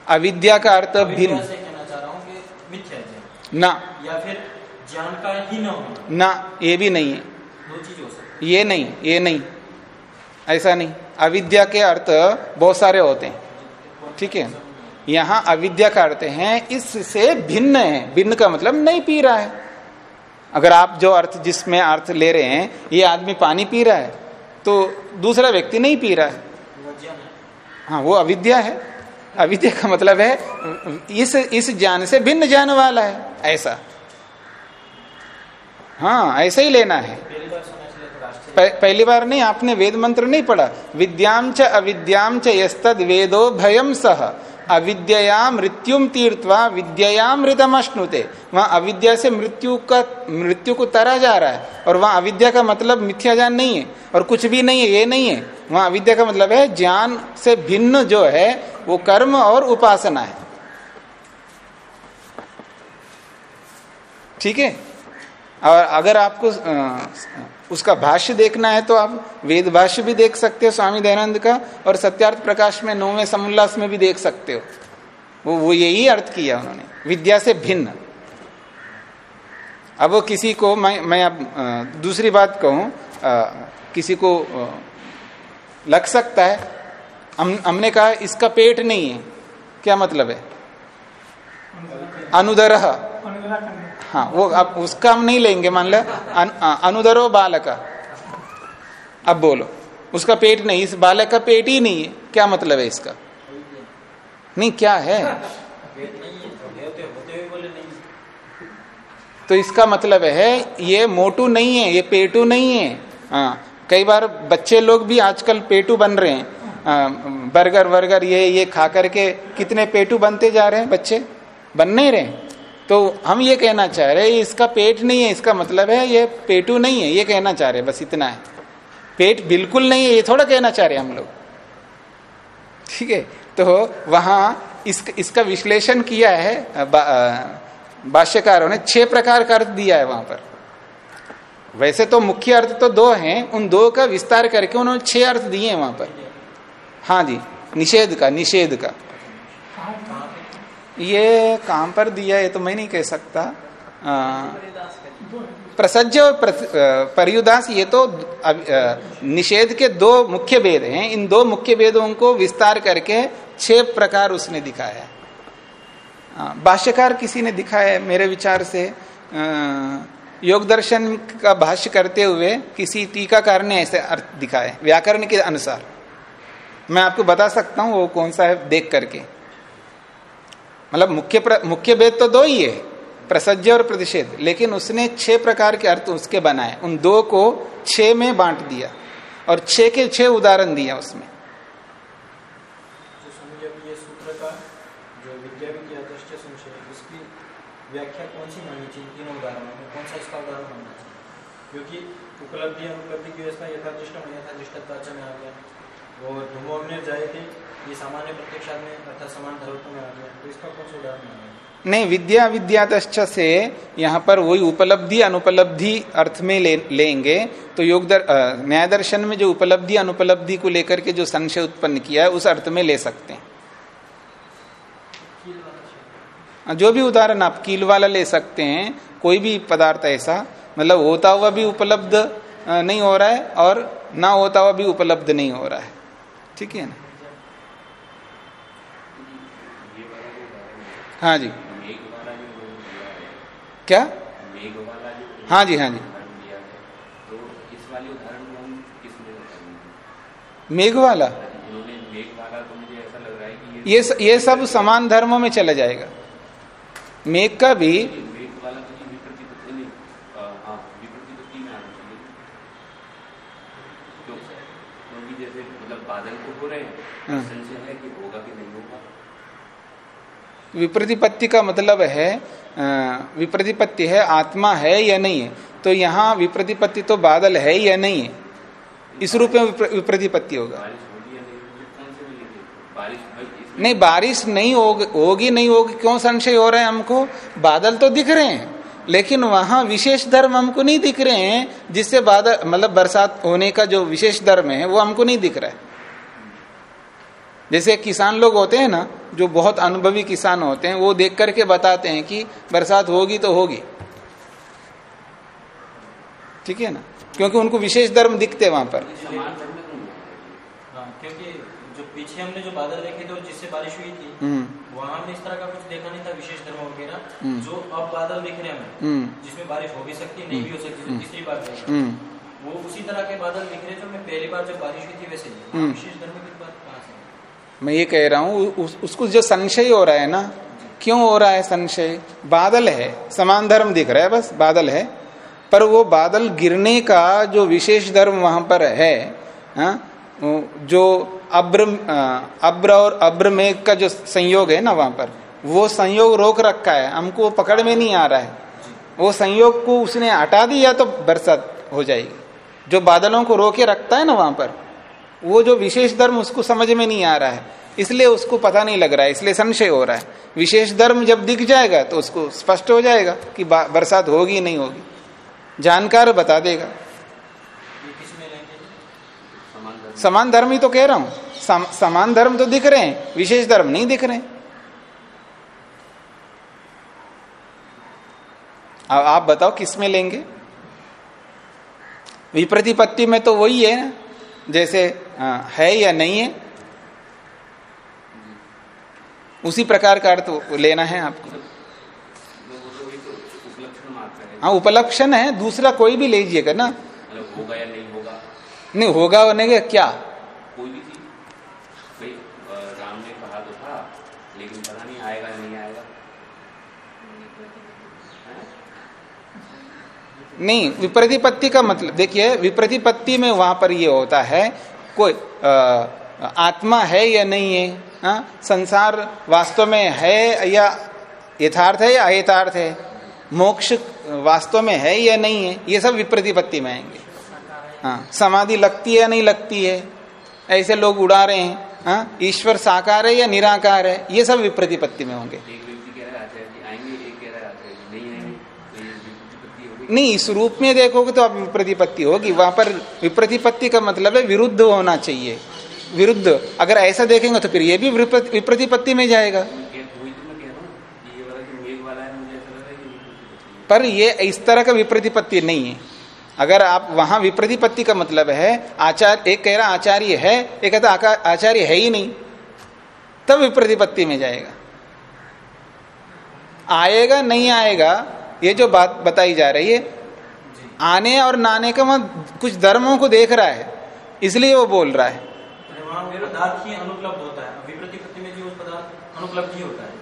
अविद्या का अर्थ भिन्न से कहना चाह रहा हूँ कि मिथ्या ज्ञान ना। या फिर ज्ञान का ही न होना। ना ये भी नहीं है। दो चीज़ हो सकती ये नहीं ये नहीं। ऐसा नहीं। अविद्या के अर्थ बहुत सारे होते हैं। ठीक है? यहाँ अविद्या का अर्थ है इससे भिन्न है। भिन्न का मतलब नहीं पी रहा है। अगर आप जो अर्थ जिसमें अर्थ ले रहे हैं ये आदमी पानी पी रहा है तो दूसरा व्यक्ति नहीं पी रहा है। है वो है। हाँ वो अविद्या है। अविद्या का मतलब है, इस इस ज्ञान से भिन्न ज्ञान वाला है, ऐसा। हाँ ऐसा ही लेना है। पहली बार नहीं, आपने वेद मंत्र नहीं पढ़ा। विद्याम च अविद्याम च यस्तद वेदो भयम सह। अविद्या मृत्युम तीर्थवा विद्यामृतम अश्नुते वहाँ अविद्या से मृत्यु का, मृत्यु को तरा जा रहा है। और वहाँ अविद्या का मतलब मिथ्या ज्ञान नहीं है। और कुछ भी नहीं है, ये नहीं है। वहाँ अविद्या का मतलब है ज्ञान से भिन्न जो है, वो कर्म और उपासना है। ठीक है? और अगर आपको उसका भाष्य देखना है तो आप वेद भाष्य भी देख सकते हो, स्वामी दयानंद का, और सत्यार्थ प्रकाश में, नौवें समोल्लास में भी देख सकते हो। वो वो यही अर्थ किया उन्होंने। विद्या से भिन्न। अब वो किसी को, मैं मैं अब दूसरी बात कहूँ किसी को लग सकता है, हम, हमने कहा इसका पेट नहीं है। क्या मतलब है? अनुदरह। हाँ वो अब उसका हम नहीं लेंगे मान लो अन, अनुदरो बालक। अब बोलो उसका पेट नहीं इस बालक का पेट ही नहीं है। क्या मतलब है इसका? नहीं क्या है? तो इसका मतलब है ये मोटू नहीं है ये पेटू नहीं है। हाँ कई बार बच्चे लोग भी आजकल पेटू बन रहे हैं। हाँ, बर्गर वर्गर ये ये खा करके कितने पेटू बनते जा रहे हैं बच्चे? बन नहीं रहे। तो हम ये कहना चाह रहे हैं इसका पेट नहीं है इसका मतलब है ये पेटू नहीं है ये कहना चाह रहे बस इतना है। पेट बिल्कुल नहीं है ये थोड़ा कहना चाह रहे हम लोग। ठीक है तो वहाँ इस, इसका विश्लेषण किया है बा, भाष्यकारों ने छह प्रकार का अर्थ दिया है वहाँ पर। वैसे तो मुख्य अर्थ तो दो हैं उन दो का विस्तार करके उन्होंने छह अर्थ दिए हैं वहाँ पर। हाँ जी निषेध का निषेध का। ये कहाँ पर दिया ये तो मैं नहीं कह सकता। प्रसज्ज और परियुदास, ये तो निषेध के दो मुख्य भेद हैं। इन दो मुख्य भेदों को विस्तार करके छह प्रकार उसने दिखाया। भाष्यकार किसी ने दिखाया है मेरे विचार से। योग दर्शन का भाष्य करते हुए किसी टीकाकार ने ऐसे अर्थ दिखाए, व्याकरण के अनुसार। मैं आपको बता सकता हूँ वो कौन सा है, देख करके। मतलब मुख्य मुख्य भेद तो दो ही है, प्रसज्य और प्रतिषेध। लेकिन उसने छह प्रकार के अर्थ उसके बनाए। उन दो को छह में बांट दिया और छह के छह उदाहरण दिया उसमें। व्याख्या कौन सी चाहिए? तीनों उदाहरणों में कौन सा इसका उदाहरण मानना चाहिए? क्योंकि उपलब्धि सामान्य में अर्थात समान में आ गया तो इसका कौन सा उदाहरण नहीं विद्या विद्यातश्च से यहाँ पर वही उपलब्धि अनुपलब्धि अर्थ में ले, लेंगे तो योग दर, न्याय दर्शन में जो उपलब्धि अनुपलब्धि को लेकर के जो संशय उत्पन्न किया है उस अर्थ में ले सकते हैं। हाँ, जो भी उदाहरण आप कील वाला ले सकते हैं कोई भी पदार्थ ऐसा मतलब होता हुआ भी उपलब्ध नहीं हो रहा है और ना होता हुआ भी उपलब्ध नहीं हो रहा है। ठीक है ना ये वाला जो उदाहरण है, हाँ जी है क्या हाँ जी, हाँ जी। है तो मेघ वाला तो है ये स- ये सब समान धर्मों में चला जाएगा मेघ का भी तो हाँ मतलब बादल को हो रहे हाँ। हैं संशय है कि होगा कि नहीं होगा विप्रतिपत्ति का मतलब है विप्रतिपत्ति है आत्मा है या नहीं है? तो यहाँ विप्रतिपत्ति तो बादल है या नहीं है? इस रूप में विप्रतिपत्ति होगा। नहीं बारिश नहीं होगी होगी नहीं होगी क्यों संशय हो रहा है हमको? बादल तो दिख रहे हैं लेकिन वहाँ विशेष धर्म हमको नहीं दिख रहे हैं जिससे बादल मतलब बरसात होने का जो विशेष धर्म है वो हमको नहीं दिख रहा है। जैसे किसान लोग होते हैं ना जो बहुत अनुभवी किसान होते हैं वो देख करके बताते हैं कि बरसात होगी तो होगी ठीक है ना क्योंकि उनको विशेष धर्म दिखते हैं वहाँ पर? हाँ क्योंकि जो पीछे हमने जो बादल देखे थे जिससे बारिश हुई थी हम्म वहाँ हमने इस तरह का कुछ देखा नहीं था विशेष धर्म वगैरह हम्म। जो अब बादल दिख रहे हैं हम्म जिसमें बारिश हो भी सकती है नहीं भी हो सकती हम्म। तीसरी बार वो उसी तरह के बादल दिख रहे जो पहली बार जब बारिश हुई थी वैसे। विशेष धर्म की बात मैं ये कह रहा हूँ उस, उसको जो संशय हो रहा है ना क्यों हो रहा है संशय? बादल है समान धर्म दिख रहा है बस बादल है। पर वो बादल गिरने का जो विशेष धर्म वहाँ पर है हाँ, जो अब्र अब्र और अब्र मेघ का जो संयोग है ना वहाँ पर वो संयोग रोक रखा है हमको वो पकड़ में नहीं आ रहा है। वो संयोग को उसने हटा दिया तो बरसात हो जाएगी। जो बादलों को रोके रखता है ना वहाँ पर वो जो विशेष धर्म उसको समझ में नहीं आ रहा है। इसलिए उसको पता नहीं लग रहा है इसलिए संशय हो रहा है। विशेष धर्म जब दिख जाएगा तो उसको स्पष्ट हो जाएगा कि बरसात होगी नहीं होगी। जानकार बता देगा। समान धर्म ही तो कह रहा हूँ। सम, समान धर्म तो दिख रहे हैं विशेष धर्म नहीं दिख रहे अब आप बताओ किसमें लेंगे? विप्रतिपत्ति में तो वही है ना। जैसे है या नहीं है उसी प्रकार का अर्थ लेना है आपको। हाँ उपलक्षण है दूसरा कोई भी लीजिएगा ना। मतलब होगा या नहीं होगा? नहीं होगा होने का क्या कोई भी चीज़ भाई अ, राम ने कहा तो था लेकिन पता नहीं आएगा नहीं आएगा हैं? नहीं विप्रतिपत्ति का मतलब देखिए विप्रतिपत्ति में वहाँ पर ये होता है कोई आ, आत्मा है या नहीं है हा? संसार वास्तव में है या यथार्थ है या अयथार्थ है मोक्ष वास्तव में है या नहीं है ये सब विप्रतिपत्ति में आएँगे हाँ समाधि लगती है या नहीं लगती है ऐसे लोग उड़ा रहे हैं हाँ ईश्वर साकार है या निराकार है ये सब विप्रतिपत्ति में होंगे एक व्यक्ति कह रहा है आचार्य जी आएँगे एक कह रहा है आचार्य जी नहीं आएँगे तो ये विपत्ति होगी नहीं, इस रूप में देखोगे तो आप विप्रतिपत्ति होगी। वहाँ पर विप्रतिपत्ति का मतलब है विरुद्ध होना चाहिए। विरुद्ध। अगर ऐसा देखेंगे तो फिर ये भी विप्रतिपत्ति में जाएगा। पर ये इस तरह का विप्रतिपत्ति नहीं है। अगर आप, वहाँ विप्रतिपत्ति का मतलब है आचार्य एक कह रहा आचार्य है, एक कहता आचार्य है ही नहीं। तब विप्रतिपत्ति में जाएगा। आएगा, नहीं आएगा ये जो बात बताई जा रही है आने और नाने का वह कुछ धर्मों को देख रहा है इसलिए वो बोल रहा है। पदार्थ ही अनुपलब्ध होता है विप्रतिपत्ति में जो पदार्थ अनुपलब्ध ही होता है।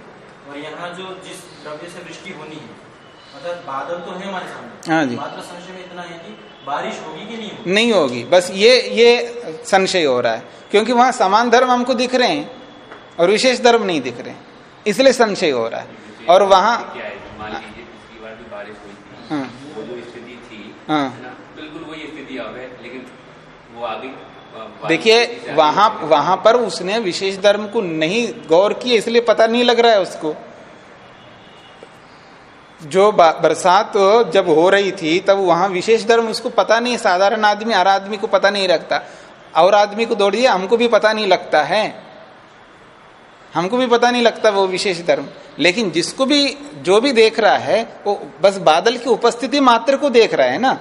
और यहाँ जो जिस द्रव्य से वृष्टि होनी है मतलब बादल तो है हमारे सामने। हाँ जी। मात्र संशय में इतना है कि बारिश होगी कि नहीं होगी? नहीं होगी बस ये ये संशय हो रहा है क्योंकि वहाँ समान धर्म हमको दिख रहे हैं और विशेष धर्म नहीं दिख रहे इसलिए संशय हो रहा है। और वहाँ क्या है मान लीजिए पिछली बार जो बारिश हुई थी हाँ। वो जो स्थिति थी हाँ। बिल्कुल वही स्थिति अब है लेकिन वो आगे देखिए वहाँ। वहाँ पर उसने विशेष धर्म को नहीं गौर किया इसलिए पता नहीं लग रहा है उसको जो बरसात जब हो रही थी तब वहाँ विशेष धर्म उसको पता नहीं साधारण आदमी हर आदमी को पता नहीं रखता और आदमी को दौड़िए हमको भी पता नहीं लगता है हमको भी पता नहीं लगता वो विशेष धर्म। लेकिन जिसको भी जो भी देख रहा है वो बस बादल की उपस्थिति मात्र को देख रहा है ना।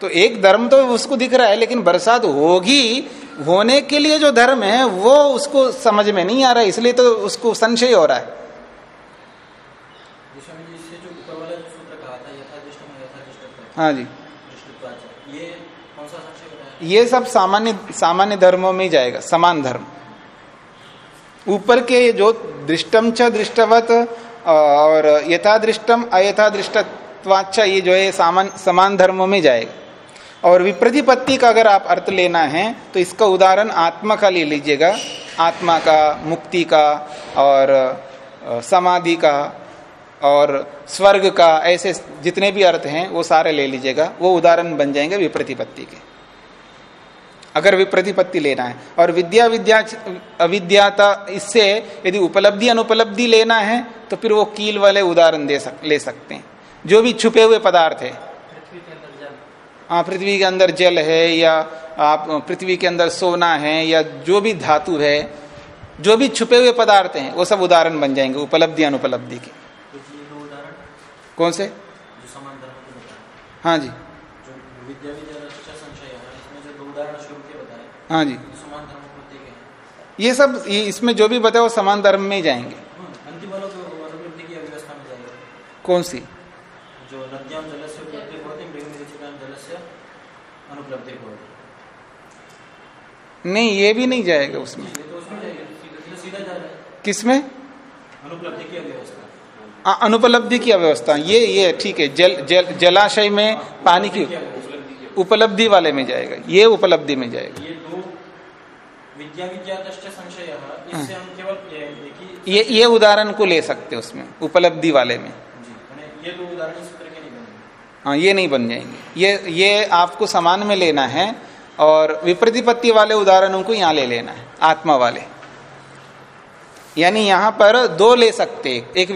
तो एक धर्म तो उसको दिख रहा है लेकिन बरसात होगी होने के लिए जो धर्म है वो उसको समझ में नहीं आ रहा इसलिए तो उसको संशय हो रहा है। हाँ जी। ये कौन सा ये सब सामान्य सामान्य धर्मों में ही जाएगा समान धर्म। ऊपर के जो दृष्टम च दृष्टवत और यथा दृष्टम अयथा दृष्टवाच ये जो है सामान, समान धर्मों में जाएगा। और विप्रतिपत्ति का अगर आप अर्थ लेना है तो इसका उदाहरण आत्मा का ले लीजिएगा। आत्मा का, मुक्ति का, और समाधि का, और स्वर्ग का, ऐसे जितने भी अर्थ हैं, वो सारे ले लीजिएगा। वो उदाहरण बन जाएँगे विप्रतिपत्ति के। अगर विप्रतिपत्ति लेना है। और विद्या विद्या अविद्याता इससे यदि उपलब्धि अनुपलब्धि लेना है तो फिर वो कील वाले उदाहरण दे सक, ले सकते हैं। जो भी छुपे हुए पदार्थ है। हाँ पृथ्वी के अंदर जल है या आप पृथ्वी के अंदर सोना है या जो भी धातु है जो भी छुपे हुए पदार्थ हैं वो सब उदाहरण बन जाएँगे उपलब्धि अनुपलब्धि के। कौन से? हाँ। जी। हाँ जी। है ये सब ये इसमें जो भी बताए वो समान धर्म में ही जाएँगे। कौन सी? जो नद्याम जलस्य नहीं ये भी नहीं जाएगा उसमें। तो है। किसमें? अनुपलब्धि की अव्यवस्था। ये ये ठीक है जल जल जलाशय में पानी की उपलब्धि वाले में जाएगा। ये उपलब्धि में जाएगा। विद्या संशय इससे हम केवल ये- ये ये उदाहरण को ले सकते हैं उसमें उपलब्धि वाले में। ये दो उदाहरण सूत्र के नहीं बनेंगे हाँ ये नहीं बन जाएँगे। ये ये आपको समान में लेना है और विप्रतिपत्ति वाले उदाहरणों को यहाँ ले लेना है आत्मा वाले। यानी यहाँ पर दो ले सकते हैं। एक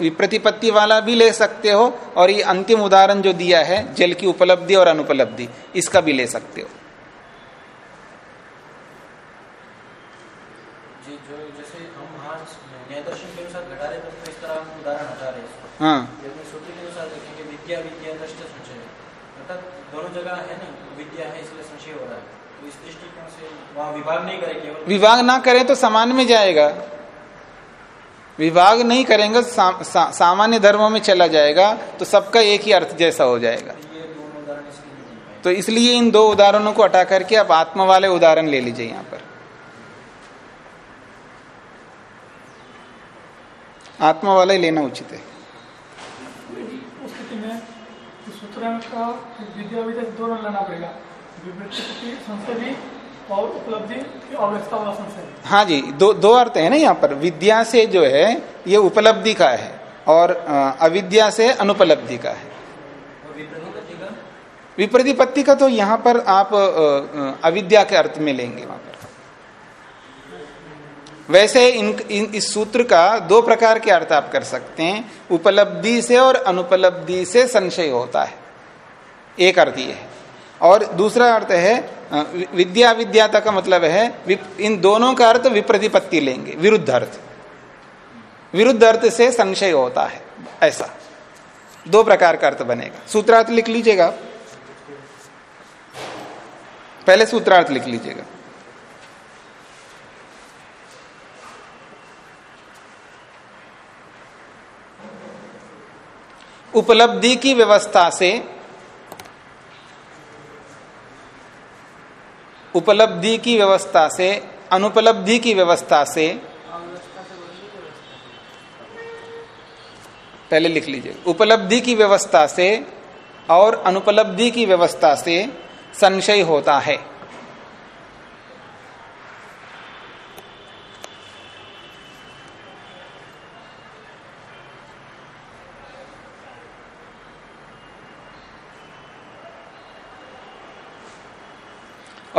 विप्रतिपत्ति वाला भी ले सकते हो और ये अंतिम उदाहरण जो दिया है जल की उपलब्धि और अनुपलब्धि इसका भी ले सकते हो जी जो जैसे हम वहाँ न्याय दर्शन के अनुसार घटा रहे थे तो इस तरह हम उदाहरण हटा रहे हैं। विद्या विद्या संशय। अर्थात दोनों जगह ना विद्या है इसलिए संशय हो रहा है। तो इस दृष्टिकोण से वहाँ विभाग नहीं करे विभाग ना करें तो समान में जाएगा। विभाग नहीं करेंगे सा, सा, सामान्य धर्मों में चला जाएगा तो सबका एक ही अर्थ जैसा हो जाएगा। पाए तो इसलिए इन दो उदाहरणों को हटा करके आप आत्मा वाले उदाहरण ले लीजिए यहाँ पर। आत्मा वाला ही लेना उचित है। इस सूत्र का विद्या विद्या दोनों लेना पड़ेगा। और उपलब्धि हाँ जी, दो दो अर्थ है ना यहाँ पर। विद्या से जो है, ये उपलब्धि का है और अविद्या से अनुपलब्धि का है। विप्रतिपत्ति का तो यहाँ पर आप अविद्या के अर्थ में लेंगे वहाँ पर। वैसे इन, इन इस सूत्र का दो प्रकार के अर्थ आप कर सकते हैं। उपलब्धि से और अनुपलब्धि से संशय होता है। एक अर्थ ये है। और दूसरा अर्थ है विद्या विद्याता का मतलब है इन दोनों का अर्थ विप्रतिपत्ति लेंगे विरुद्ध अर्थ। विरुद्ध अर्थ से संशय होता है ऐसा। दो प्रकार का अर्थ बनेगा। सूत्रार्थ लिख लीजिएगा पहले सूत्रार्थ लिख लीजिएगा। उपलब्धि की व्यवस्था से, उपलब्धि की व्यवस्था से, अनुपलब्धि की व्यवस्था से, पहले लिख लीजिए, उपलब्धि की व्यवस्था से और अनुपलब्धि की व्यवस्था से संशय होता है।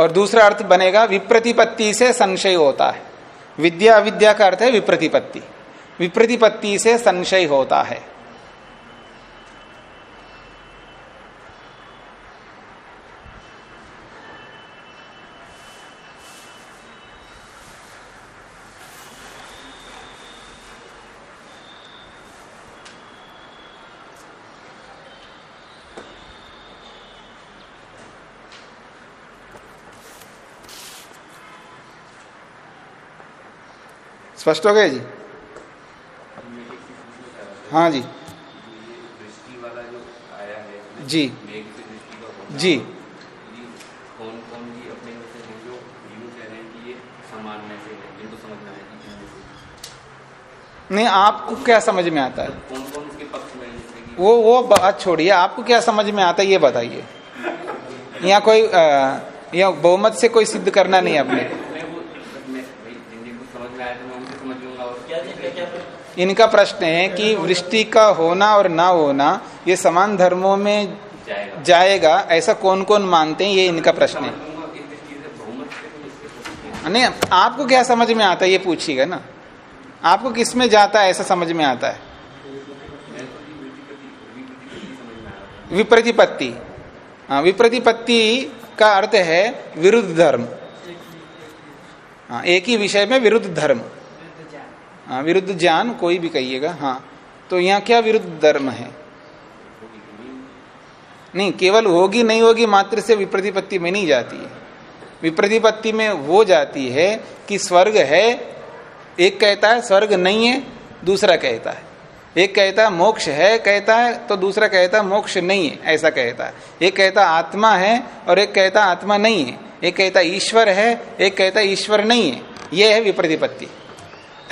और दूसरा अर्थ बनेगा विप्रतिपत्ति से संशय होता है। विद्या अविद्या का अर्थ है विप्रतिपत्ति। विप्रतिपत्ति से संशय होता है स्पष्ट हो गया जी मैं एक चीज़ पूछना चाह रहा था हाँ जी जो ये दृष्टि वाला जो आया है इसमें, जी। मेघ से दृष्टि का होना जी। ये कौन कौन जी अपने में से हैं जो यूँ कह रहे हैं कि ये समान में से हो जिनको जी? हाँ जी। जी। जी। नहीं, आपको क्या समझ में आता है? वो वो बात छोड़िए, आपको क्या समझ में आता है, ये बताइए। यहाँ कोई यहाँ बहुमत से कोई सिद्ध करना नहीं है अपने। को। मैं वो मैं भाई जिन जिनको समझ में आया तो मैं उनसे समझ लूँगा और क्या क्या क्या प्रश्न? इनका प्रश्न है कि वृष्टि का होना और ना होना, ये समान धर्मों में जाएगा, ऐसा कौन कौन मानते हैं, ये इनका प्रश्न है। नहीं, आपको क्या समझ में आता है, ये पूछिएगा ना। आपको किसमें जाता है, ऐसा समझ में आता है। विप्रतिपत्ति। हाँ विप्रतिपत्ति का अर्थ है विरुद्ध धर्म। हाँ एक ही विषय में विरुद्ध धर्म। हाँ विरुद्ध ज्ञान कोई भी कहिएगा हाँ। तो यहाँ क्या विरुद्ध धर्म है? नहीं, केवल होगी नहीं होगी मात्र से विप्रतिपत्ति में नहीं जाती है। विप्रतिपत्ति में वो जाती है कि स्वर्ग है, एक कहता है स्वर्ग नहीं है, दूसरा कहता है। एक कहता है मोक्ष है, कहता है तो दूसरा कहता है मोक्ष नहीं है, ऐसा कहता है। एक कहता आत्मा है और एक कहता आत्मा नहीं है। एक कहता ईश्वर है, एक कहता ईश्वर नहीं है। यह है विप्रतिपत्ति।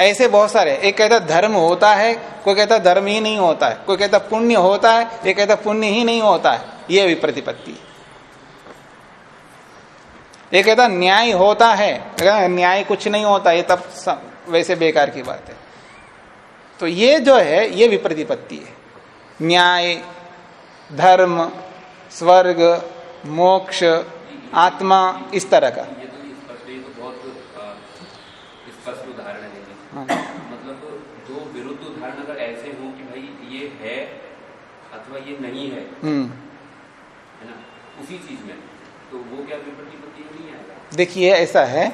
ऐसे बहुत सारे एक कहता धर्म होता है। कोई कहता धर्म ही नहीं होता है। कोई कहता पुण्य होता है। एक कहता पुण्य ही नहीं होता है। यह विप्रतिपत्ति एक कहता न्याय होता है। न्याय कुछ नहीं होता, ये तब वैसे बेकार की बात है। तो ये जो है, ये विप्रतिपत्ति है। न्याय, धर्म, स्वर्ग, मोक्ष, आत्मा, इस तरह का ये तो स्पष्ट ये तो बहुत अ, स्पष्ट उदाहरण है लेकिन हाँ। मतलब दो विरुद्ध उदाहरण अगर ऐसे हों कि भाई ये है अथवा ये नहीं है। हम्म। है ना? उसी चीज़ में। तो वो क्या विप्रतिपत्ति में नहीं आएगा? देखिए ऐसा है।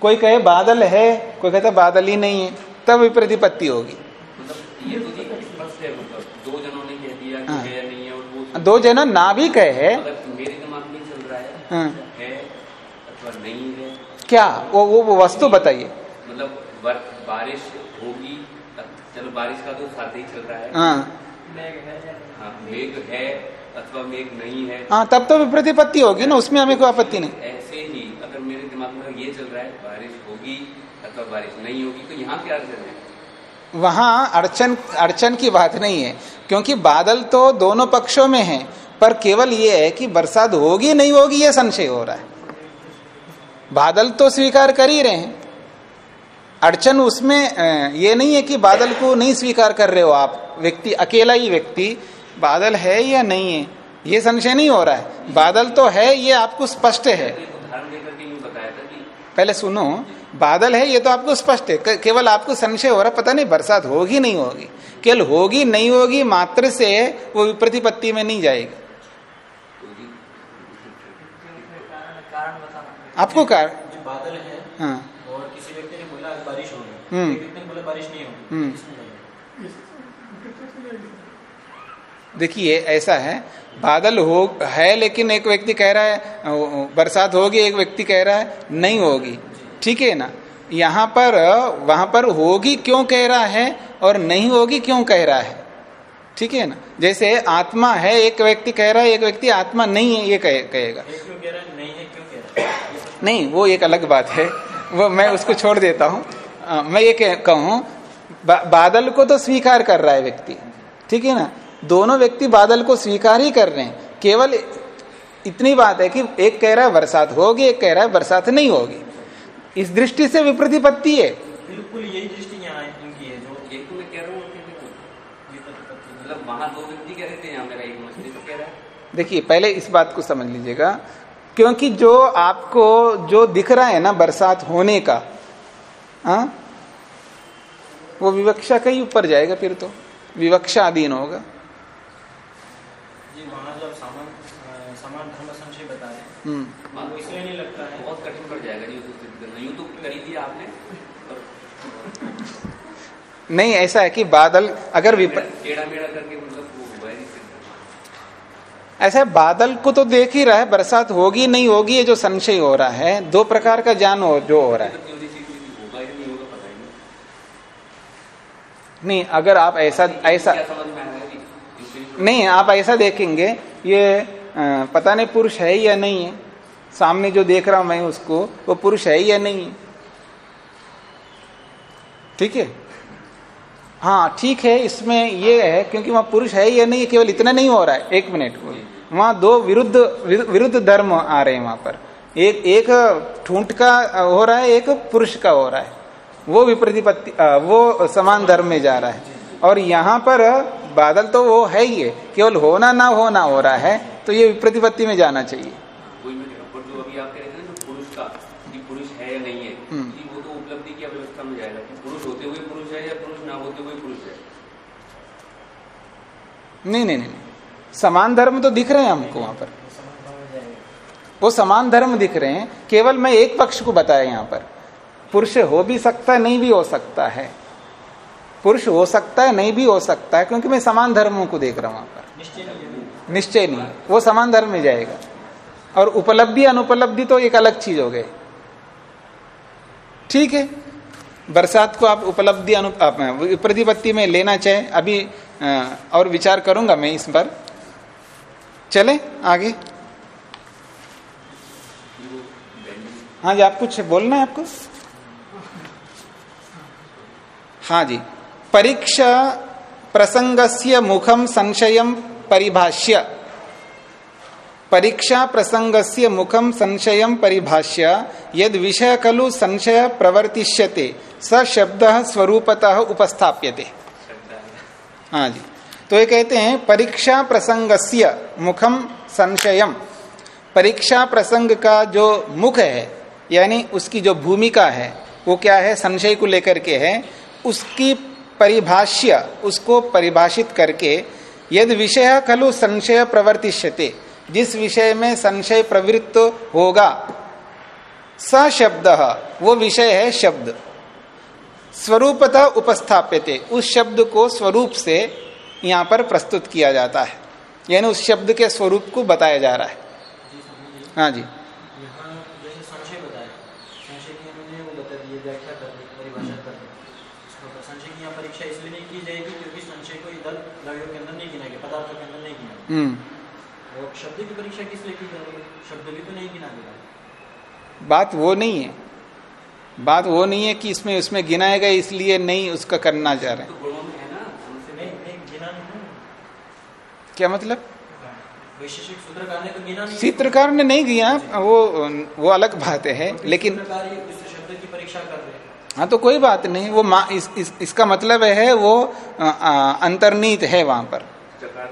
कोई कहे बादल है कोई कहता बादल ही नहीं है तब विप्रतिपत्ति होगी। मतलब ये तो स्पष्ट है मतलब दो जनों ने कह दिया कि हाँ। है नहीं है और वो दो जना ना भी कहे। मेरे दिमाग में चल रहा है हाँ। है अथवा नहीं है। क्या? वो वो, वो वस्तु बताइए। मतलब बारिश होगी चलो बारिश का तो साथ ही चल रहा है। हाँ मेघ है अथवा मेघ नहीं है। हाँ तब तो विप्रतिपत्ति होगी ना उसमें हमें कोई आपत्ति नहीं। ऐसे ही अगर मेरे दिमाग में ये चल रहा है बारिश होगी अथवा बारिश नहीं होगी तो यहाँ क्या अर्चन है? वहाँ अड़चन अड़चन की बात नहीं है क्योंकि बादल तो दोनों पक्षों में है पर केवल ये है कि बरसात होगी नहीं होगी ये संशय हो रहा है। बादल तो स्वीकार कर ही रहे हैं। अड़चन उसमें ये नहीं है कि बादल को नहीं स्वीकार कर रहे हो आप। व्यक्ति अकेला ही व्यक्ति बादल है या नहीं है ये संशय नहीं हो रहा है। बादल तो है ये आपको स्पष्ट है। पहले सुनो बादल है ये तो आपको स्पष्ट है। केवल आपको संशय हो रहा है पता नहीं बरसात होगी नहीं होगी। केवल होगी नहीं होगी मात्र से वो विप्रतिपत्ति में नहीं जाएगी। कारण कारण आपको कार बादल है हाँ और किसी व्यक्ति ने बोला आज बारिश हम्म। नहीं होगी। हम्म। देखिए ऐसा है। बादल हो है लेकिन एक व्यक्ति कह रहा है बरसात होगी एक व्यक्ति कह रहा है नहीं होगी। ठीक है ना? यहाँ पर वहाँ पर होगी क्यों कह रहा है और नहीं होगी क्यों कह रहा है? ठीक है ना? जैसे आत्मा है एक व्यक्ति कह रहा है एक व्यक्ति आत्मा नहीं है ये कहे, कहेगा। है है क्यों कह रहा है? नहीं वो एक अलग बात है। वो मैं उसको छोड़ देता हूँ। अ, मैं ये कह- बा, बादल को तो स्वीकार कर रहा है व्यक्ति ठीक है ना? दोनों व्यक्ति बादल को स्वीकार ही कर रहे हैं। केवल इतनी बात है कि एक कह रहा है बरसात होगी एक कह रहा है बरसात नहीं होगी। इस दृष्टि से विप्रतिपत्ति है। बिल्कुल यही दृष्टि यहाँ इनकी है जो एक तो मैं कह रहा हूँ और फिर देखो, विप्रतिपत्ति मतलब वहाँ दो व्यक्ति कह रहे थे यहाँ मेरा एक मछली तो कह रहा है। देखिए पहले इस बात को समझ लीजिएगा क्योंकि जो आपको जो दिख रहा है ना बरसात होने का हा? वो विवक्षा का ही ऊपर जाएगा फिर तो। विवक्षा अधीन होगा। जी वहाँ जब समान समान धर्म संशय बता रहे हम्म। वो इसलिए नहीं लगता है। बहुत कठिन पड़ जाएगा जी उसको सिद्ध करना यूँ तो नहीं ऐसा है कि बादल अगर मतलब वो हुआ ही नहीं सिद्ध ऐसा है बादल को तो देख ही रहा है बरसात होगी नहीं होगी ये जो संशय हो रहा है दो प्रकार का ज्ञान हो जो हो रहा है मतलब होनी चाहिए कि होगा या नहीं होगा पता ही नहीं नहीं, अगर आप ऐसा ऐसा नहीं, आप ऐसा देखेंगे, ये पता नहीं पुरुष है या नहीं है। सामने जो देख रहा हूँ मैं उसको, वो पुरुष है या नहीं है? ठीक है? हाँ ठीक है, इसमें ये है, क्योंकि वहाँ पुरुष है या नहीं केवल इतना नहीं हो रहा है। एक मिनट, वहाँ दो विरुद्ध विरुद्ध धर्म आ रहे हैं वहाँ पर। एक एक ठूंठ का हो रहा है, एक पुरुष का हो रहा है। वो विप्रतिपत्ति वो समान धर्म में जा रहा है। और यहाँ पर बादल तो वो है ही है। केवल होना ना होना हो रहा है तो ये विप्रतिपत्ति में जाना चाहिए। वही मैं कह रहा हूँ पर जो अभी आप कह रहे थे ना जो पुरुष का कि पुरुष है या नहीं है हम्म। कि वो तो उपलब्धि की अव्यवस्था में जाएगा कि पुरुष होते हुए पुरुष या पुरुष ना होते हुए पुरुष नहीं नहीं नहीं। समान धर्म तो दिख रहे हैं हमको वहाँ पर। वो समान धर्म दिख रहे हैं। केवल मैं एक पक्ष को बताया यहाँ पर। पुरुष हो भी सकता है, नहीं भी हो सकता है। पुरुष हो सकता है, नहीं भी हो सकता है, क्योंकि मैं समान धर्मों को देख रहा हूँ वहाँ पर। निश्चय नहीं। वो समान धर्म में जाएगा। और उपलब्धि, अनुपलब्धि तो एक अलग चीज़ हो गई। ठीक है। बरसात को आप उपलब्धि, अनु प्रतिपत्ति में लेना चाहे, अभी और विचार करूँगा मैं इस पर। चले आगे। हाँ जी, आप कुछ बोलना है आपको? हाँ जी। परीक्षा प्रसंगस्य मुखम संशयम परिभाष्य। परीक्षा प्रसंगस्य मुखम संशयम परिभाष्य। यद विषय खलु संशय प्रवर्तिष्यते, स शब्द स्वरूपतः उपस्थाप्यते। हाँ जी। तो ये कहते हैं, परीक्षा प्रसंगस्य मुखम संशयम परीक्षा प्रसंग का जो मुख है, यानी उसकी जो भूमिका है, वो क्या है? संशय को लेकर के है। उसकी परिभाष्य, उसको परिभाषित करके, यदि विषय खलु संशय प्रवर्तिष्यते। जिस विषय में संशय प्रवृत्त होगा, स शब्द, वो विषय है शब्द। स्वरूपतः उपस्थाप्यते। उस शब्द को स्वरूप से यहाँ पर प्रस्तुत किया जाता है। यानी उस शब्द के स्वरूप को बताया जा रहा है। हाँ जी यहाँ जैसे संशय बताया संशय की हमने वो बता दी व्याख्या कर दी परिभाषा कर दी इसको पर संशय की यहाँ परीक्षा इसलिए नहीं की जाएगी क्योंकि संशय को इधर द्रव्यों के अंदर नहीं गिना गया पदार्थों के अंदर नहीं गिना गया हम्म और शब्द की परीक्षा किस लिए की जाएगी शब्द भी तो नहीं गिना गया। बात वो नहीं है। बात वो नहीं है कि इसमें उसमें गिनाएगा इसलिए नहीं उसका करना चाह रहे हैं। तो है ना उनसे नहीं नहीं गिना नहीं क्या मतलब? वैशेषिक सूत्रकार ने तो गिना नहीं चित्रकार ने नहीं किया वो वो अलग बात है लेकिन सूत्रकार ही उस शब्द की परीक्षा कर रहे हैं। हाँ तो कोई बात नहीं वो इस, इस, इसका मतलब है वो अंतर्नीत है वहाँ पर। हाँ,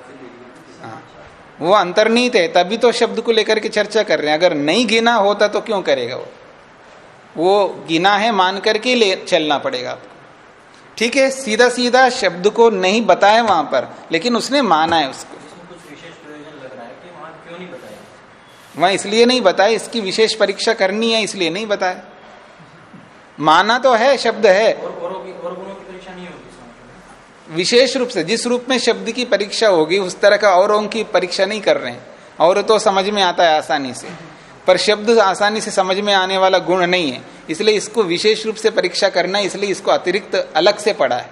वो अंतर्नीत है तभी तो शब्द को लेकर के चर्चा कर रहे हैं। अगर नहीं गिना होता तो क्यों करेगा वो? वो गिना है मान करके ले चलना पड़ेगा आपको। ठीक है सीधा सीधा शब्द को नहीं बताया वहाँ पर लेकिन उसने माना है उसको। वहाँ इसलिए नहीं बताया इसकी विशेष परीक्षा करनी है इसलिए नहीं बताया। माना तो है शब्द है। और औरों की और गुणों की परीक्षा नहीं होगी इसका मतलब विशेष रूप से जिस रूप में शब्द की परीक्षा होगी उस तरह का औरों की परीक्षा नहीं कर रहे हैं। और तो समझ में आता है आसानी से। पर शब्द आसानी से समझ में आने वाला गुण नहीं है। इसलिए इसको विशेष रूप से परीक्षा करना है इसलिए इसको अतिरिक्त अलग से पढ़ा है।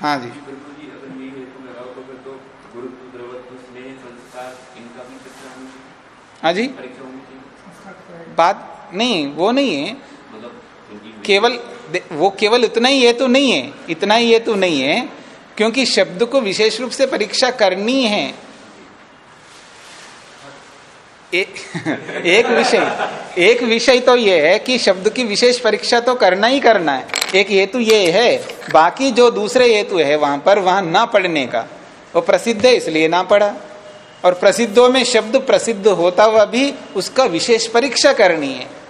हाँ जी। हाँ जी। बात नहीं वो नहीं है। मतलब केवल वो केवल इतना ही हेतु नहीं है इतना ही हेतु नहीं है क्योंकि शब्द को विशेष रूप से परीक्षा करनी है। ए, एक विषय एक विषय तो ये है कि शब्द की विशेष परीक्षा तो करना ही करना है। एक हेतु ये है बाकी जो दूसरे हेतु है वहाँ पर वहाँ ना पढ़ने का। वो प्रसिद्ध है इसलिए ना पढ़ा। और प्रसिद्धों में शब्द प्रसिद्ध होता हुआ भी उसका विशेष परीक्षा करनी है।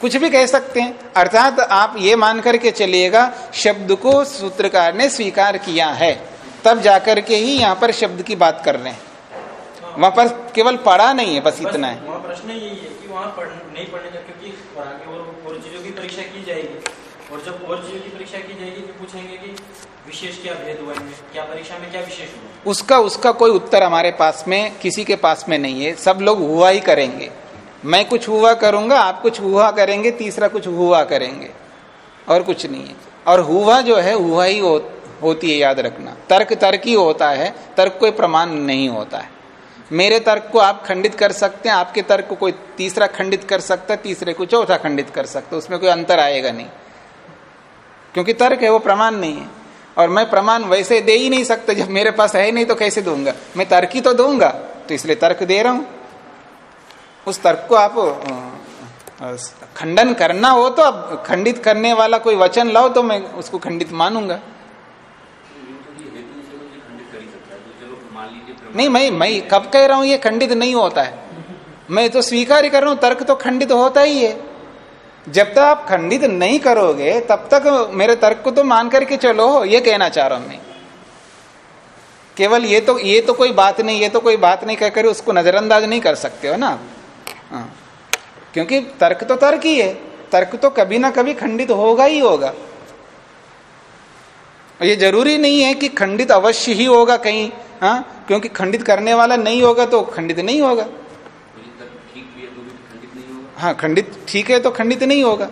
कुछ भी कह सकते हैं। अर्थात आप ये मान करके चलिएगा शब्द को सूत्रकार ने स्वीकार किया है। तब जाकर के ही यहाँ पर शब्द की बात कर रहे हैं। वहाँ पर केवल पढ़ा नहीं है बस इतना है। प्रश्न यही है कि वहाँ पढ़, नहीं पढ़ने का क्योंकि और आगे और और चीज़ों की परीक्षा की जाएगी। और जब और चीज़ों की परीक्षा की जाएगी तो पूछेंगे कि विशेष क्या भेद हुआ इनमें? क्या परीक्षा में क्या विशेष हुआ? उसका उसका कोई उत्तर हमारे पास में किसी के पास में नहीं है। सब लोग हुआ ही करेंगे। मैं कुछ हुआ करूँगा आप कुछ हुआ करेंगे तीसरा कुछ हुआ करेंगे। और कुछ नहीं है। और हुआ जो है हुआ ही हो, होती है याद रखना। तर्क तर्क ही होता है तर्क कोई प्रमाण नहीं होता है। मेरे तर्क को आप खंडित कर सकते हैं आपके तर्क को कोई तीसरा खंडित कर सकता है तीसरे को चौथा खंडित कर सकता है उसमें कोई अंतर आएगा नहीं। क्योंकि तर्क है वो प्रमाण नहीं है। और मैं प्रमाण वैसे दे ही नहीं सकता जब मेरे पास है नहीं तो कैसे दूँगा? मैं तर्क ही तो दूँगा तो इसलिए तर्क दे रहा हूँ। उस तर्क को आप खंडन करना हो तो अब खंडित करने वाला कोई वचन लाओ तो मैं उसको खंडित मानूँगा। नहीं, मैं मैं कब कह रहा हूँ ये खंडित नहीं होता है। मैं तो स्वीकार ही कर रहा हूँ, तर्क तो खंडित होता ही है। जब तक आप खंडित नहीं करोगे, तब तक मेरे तर्क को तो मान करके चलो, ये कहना चाह रहा हूँ मैं। केवल ये तो ये तो कोई बात नहीं, ये तो कोई बात नहीं कहकर उसको नजरअंदाज नहीं कर सकते हो ना हाँ। क्योंकि तर्क तो तर्क ही है। तर्क तो कभी ना कभी खंडित होगा ही होगा। ये ज़रूरी नहीं है कि खंडित अवश्य ही होगा कहीं हाँ क्योंकि खंडित करने वाला नहीं होगा तो खंडित नहीं होगा। हाँ खंडित ठीक है तो खंडित नहीं होगा।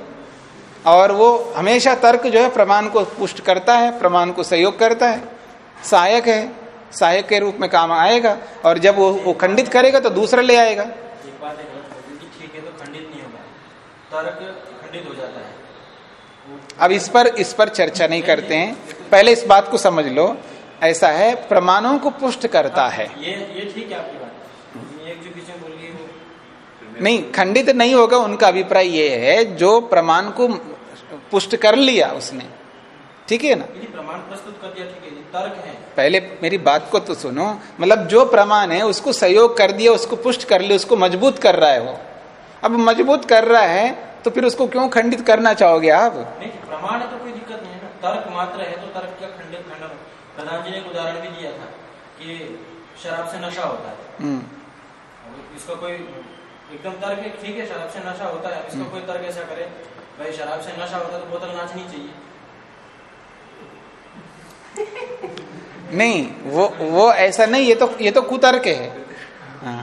और वो हमेशा तर्क जो है प्रमाण को पुष्ट करता है प्रमाण को सहयोग करता है। सहायक है। सहायक के रूप में काम आएगा। और जब वो, वो खंडित करेगा तो दूसरा ले आएगा। ठीक है तो खंडित नहीं होगा। तर्क खंडित हो जाता है। अब इस पर इस पर चर्चा नहीं करते हैं। पहले इस बात को समझ लो। ऐसा है प्रमाणों को पुष्ट करता है। ये ये ठीक है आपकी बात। एक जो पीछे बोल गई वो नहीं खंडित नहीं होगा उनका अभिप्राय ये है जो प्रमाण को पुष्ट कर लिया उसने। ठीक है ना? प्रमाण प्रस्तुत कर दिया ठीक है तर्क है। पहले मेरी बात को तो सुनो। मतलब जो प्रमाण है उसको सहयोग कर दिया उसको पुष्ट कर लिया उसको मज़बूत कर रहा है वो। अब मज़बूत कर रहा है तो फिर उसको क्यों खंडित करना चाहोगे आप? प्रमाण तो कोई दिक्कत नहीं है ना। तर्क मात्र है तो तर्क क्या खंडित खंडन। प्रधान जी ने एक उदाहरण भी दिया था कि शराब से नशा होता है। हम्म, इसका कोई एकदम तर्क है ठीक है शराब से नशा होता है। इसका कोई तर्क ऐसा करे भाई शराब से नशा होता तो बोतल नाचनी चाहिए। नहीं वो वो ऐसा नहीं ये तो ये तो कुतर्क है। हाँ।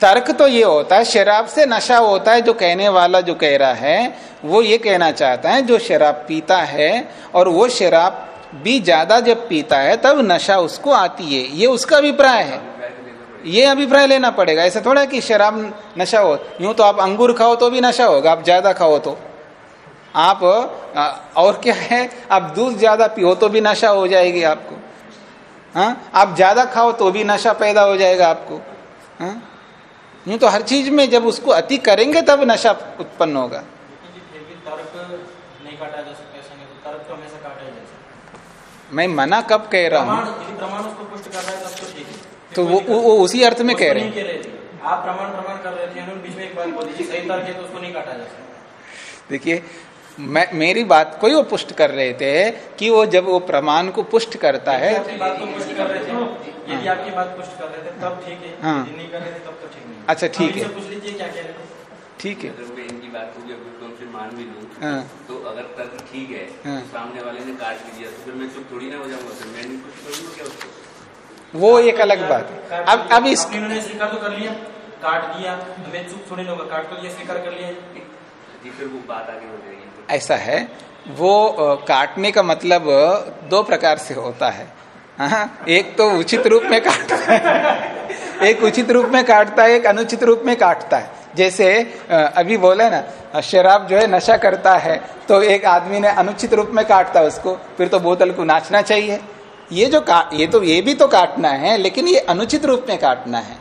तर्क तो ये होता है, शराब से नशा होता है, जो कहने वाला जो कह रहा है, वो ये कहना चाहता है, जो शराब पीता है, और वो शराब भी ज़्यादा जब पीता है, तब नशा उसको आती है। ये उसका अभिप्राय है। ये अभिप्राय लेना पड़ेगा। ऐसा थोड़ा कि शराब नशा हो, यूँ तो आप अंगूर खाओ तो भी नशा होगा, आप ज़्यादा खाओ तो। आप और क्या है? आप दूध ज़्यादा पियो तो भी नशा हो जाएगी आपको। हाँ? आप ज़्यादा खाओ तो भी नशा पैदा हो जाएगा आपको। हाँ? यूँ तो हर चीज़ में जब उसको अति करेंगे तब नशा उत्पन्न होगा। तो तो मैं मना कब कह रहा हूँ? तो है। तो वो, वो, उसी अर्थ में कह रहे हैं। आप प्रमाण प्रमाण कर रहे थे बीच में एक बात बोली सही तर्क है तो उसको नहीं काटा जा सकता। देखिए मैं मेरी बात को ही वो पुष्ट कर रहे थे कि वो जब वो प्रमाण को पुष्ट करता है यदि आपकी बात को पुष्ट कर रहे थे यदि आपकी बात पुष्ट कर रहे थे तब ठीक है हाँ। यदि नहीं कर रहे थे तब तो ठीक नहीं अच्छा, ठीक है। इनसे पूछ लीजिए क्या कह रहे थे ठीक है हाँ। तो अगर तर्क ठीक है। तो सामने वाले ने काट दिया तो फिर मैं चुप थोड़ी ना हो जाऊँगा फिर कुछ क्या उसको वो एक अलग बात है अब अब इस स्वीकार तो कर लिया काट दिया मैं चुप थोड़ी ना होगा काट तो लिया स्वीकार कर लिया फिर वो बात आगे हो जाएगी। ऐसा है। वो काटने का मतलब दो प्रकार से होता है। हाँ, एक तो उचित रूप में काटता है। एक उचित रूप में काटता है एक अनुचित रूप में काटता है। जैसे अभी बोले ना शराब जो है नशा करता है तो एक आदमी ने अनुचित रूप में काटता है उसको फिर तो बोतल को नाचना चाहिए। ये जो का ये तो ये भी तो काटना है लेकिन ये अनुचित रूप में काटना है।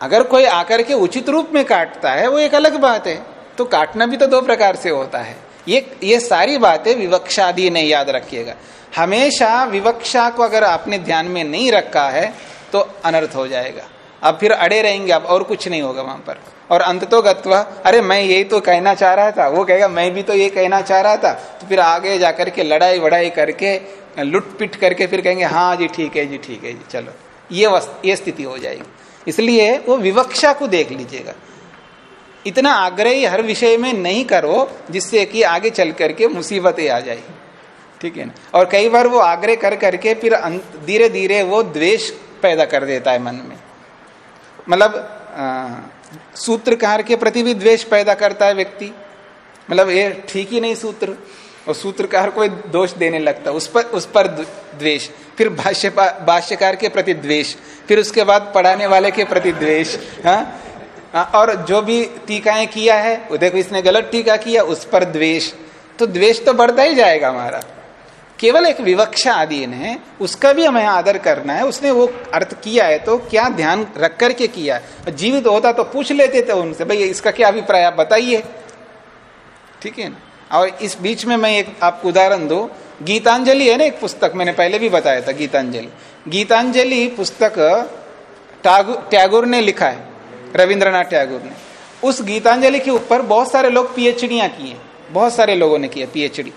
अगर कोई आकर के उचित रूप में काटता है वो एक अलग बात है। तो काटना भी तो दो प्रकार से होता है। ये ये सारी बातें विवक्षादि ने याद रखिएगा। हमेशा विवक्षा को अगर आपने ध्यान में नहीं रखा है तो अनर्थ हो जाएगा। अब फिर अड़े रहेंगे, अब और कुछ नहीं होगा वहाँ पर। और अंत तो गत्वा, अरे मैं यही तो कहना चाह रहा था, वो कहेगा, मैं भी तो ये कहना चाह रहा था। तो फिर आगे जाकर के लड़ाई वड़ाई करके लुट पिट करके फिर कहेंगे हाँ जी, ठीक है जी, ठीक है जी, चलो। ये ये स्थिति हो जाएगी। इसलिए वो विवक्षा को देख लीजिएगा। इतना आग्रही हर विषय में नहीं करो, जिससे कि आगे चल करके मुसीबतें आ जाए। ठीक है ना? और कई बार वो आग्रह कर करके फिर धीरे धीरे वो द्वेष पैदा कर देता है मन में। मतलब सूत्रकार के प्रति भी द्वेष पैदा करता है व्यक्ति। मतलब ये ठीक ही नहीं सूत्र। और सूत्रकार को दोष देने लगता उस पर उस पर द्वेष। फिर भाष्य भाष्यकार के प्रति द्वेष। फिर उसके बाद पढ़ाने वाले के प्रति द्वेष। हाँ? और जो भी टीकाएँ किया है देखो इसने गलत टीका किया, उस पर द्वेष। तो द्वेष तो बढ़ता ही जाएगा हमारा। केवल एक विवक्षा अधीन है, उसका भी हमें आदर करना है, उसने वो अर्थ किया है तो क्या ध्यान रख करके किया? है जीवित होता तो पूछ लेते थे उनसे, भाई, इसका क्या अभिप्राय आप बताइए। ठीक है ना? और इस बीच में मैं एक आपको उदाहरण दू। गीतांजलि है ना एक पुस्तक? मैंने पहले भी बताया था गीतांजलि। गीतांजलि पुस्तक टैगोर ने लिखा है। रविंद्रनाथ टैगोर ने। उस गीतांजलि के ऊपर बहुत सारे लोग पीएचडियाँ किए, बहुत सारे लोगों ने किया पीएचडी।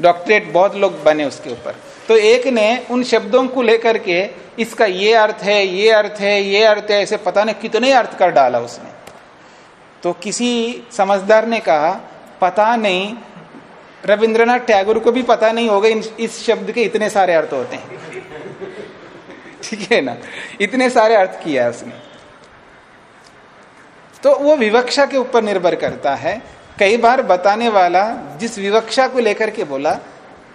डॉक्टरेट बहुत लोग बने उसके ऊपर। तो एक ने उन शब्दों को लेकर के इसका ये अर्थ है, ये अर्थ है, ये अर्थ है, ऐसे पता नहीं कितने अर्थ कर डाला उसने। तो किसी समझदार ने कहा, पता नहीं, रविंद्रनाथ टैगोर को भी पता नहीं होगा इस शब्द के इतने सारे अर्थ होते हैं। ठीक है ना? इतने सारे अर्थ किया है उसने। तो वो विवक्षा के ऊपर निर्भर करता है। कई बार बताने वाला जिस विवक्षा को लेकर के बोला,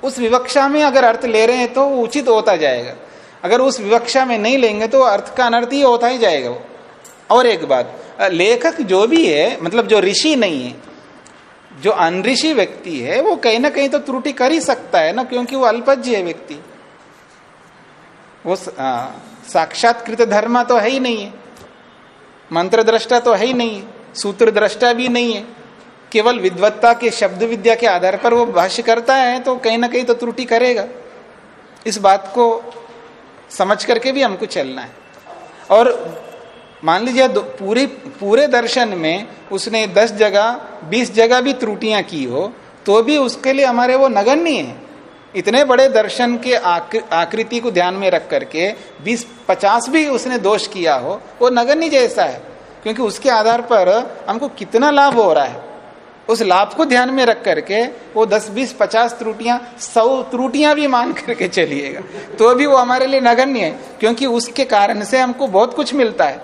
उस विवक्षा में अगर अर्थ ले रहे हैं तो उचित होता जाएगा। अगर उस विवक्षा में नहीं लेंगे तो अर्थ का अनर्थ ही होता ही जाएगा वो। और एक बात, लेखक जो भी है मतलब जो ऋषि नहीं है, जो अनऋषि व्यक्ति है, वो कहीं ना कहीं तो त्रुटि कर ही सकता है ना, क्योंकि वो अल्पज्य है व्यक्ति। वो साक्षात्कृत धर्म तो है ही नहीं है। मंत्र दृष्टा तो है ही नहीं सूत्र दृष्टा भी नहीं है। केवल विद्वत्ता के शब्द विद्या के आधार पर वो भाष्य करता है तो कहीं ना कहीं तो त्रुटि करेगा। इस बात को समझ करके भी हमको चलना है। और मान लीजिए पूरे पूरे दर्शन में उसने दस जगह, बीस जगह भी त्रुटियाँ की हो तो भी उसके लिए हमारे वो नगण्य है। इतने बड़े दर्शन के आकृति को ध्यान में रख करके बीस पचास भी उसने दोष किया हो वो नगण्य जैसा है। क्योंकि उसके आधार पर हमको कितना लाभ हो रहा है। उस लाभ को ध्यान में रख करके वो दस बीस पचास त्रुटियाँ सौ त्रुटियाँ भी मान करके चलिएगा। तो भी वो हमारे लिए नगण्य है क्योंकि उसके कारण से हमको बहुत कुछ मिलता है।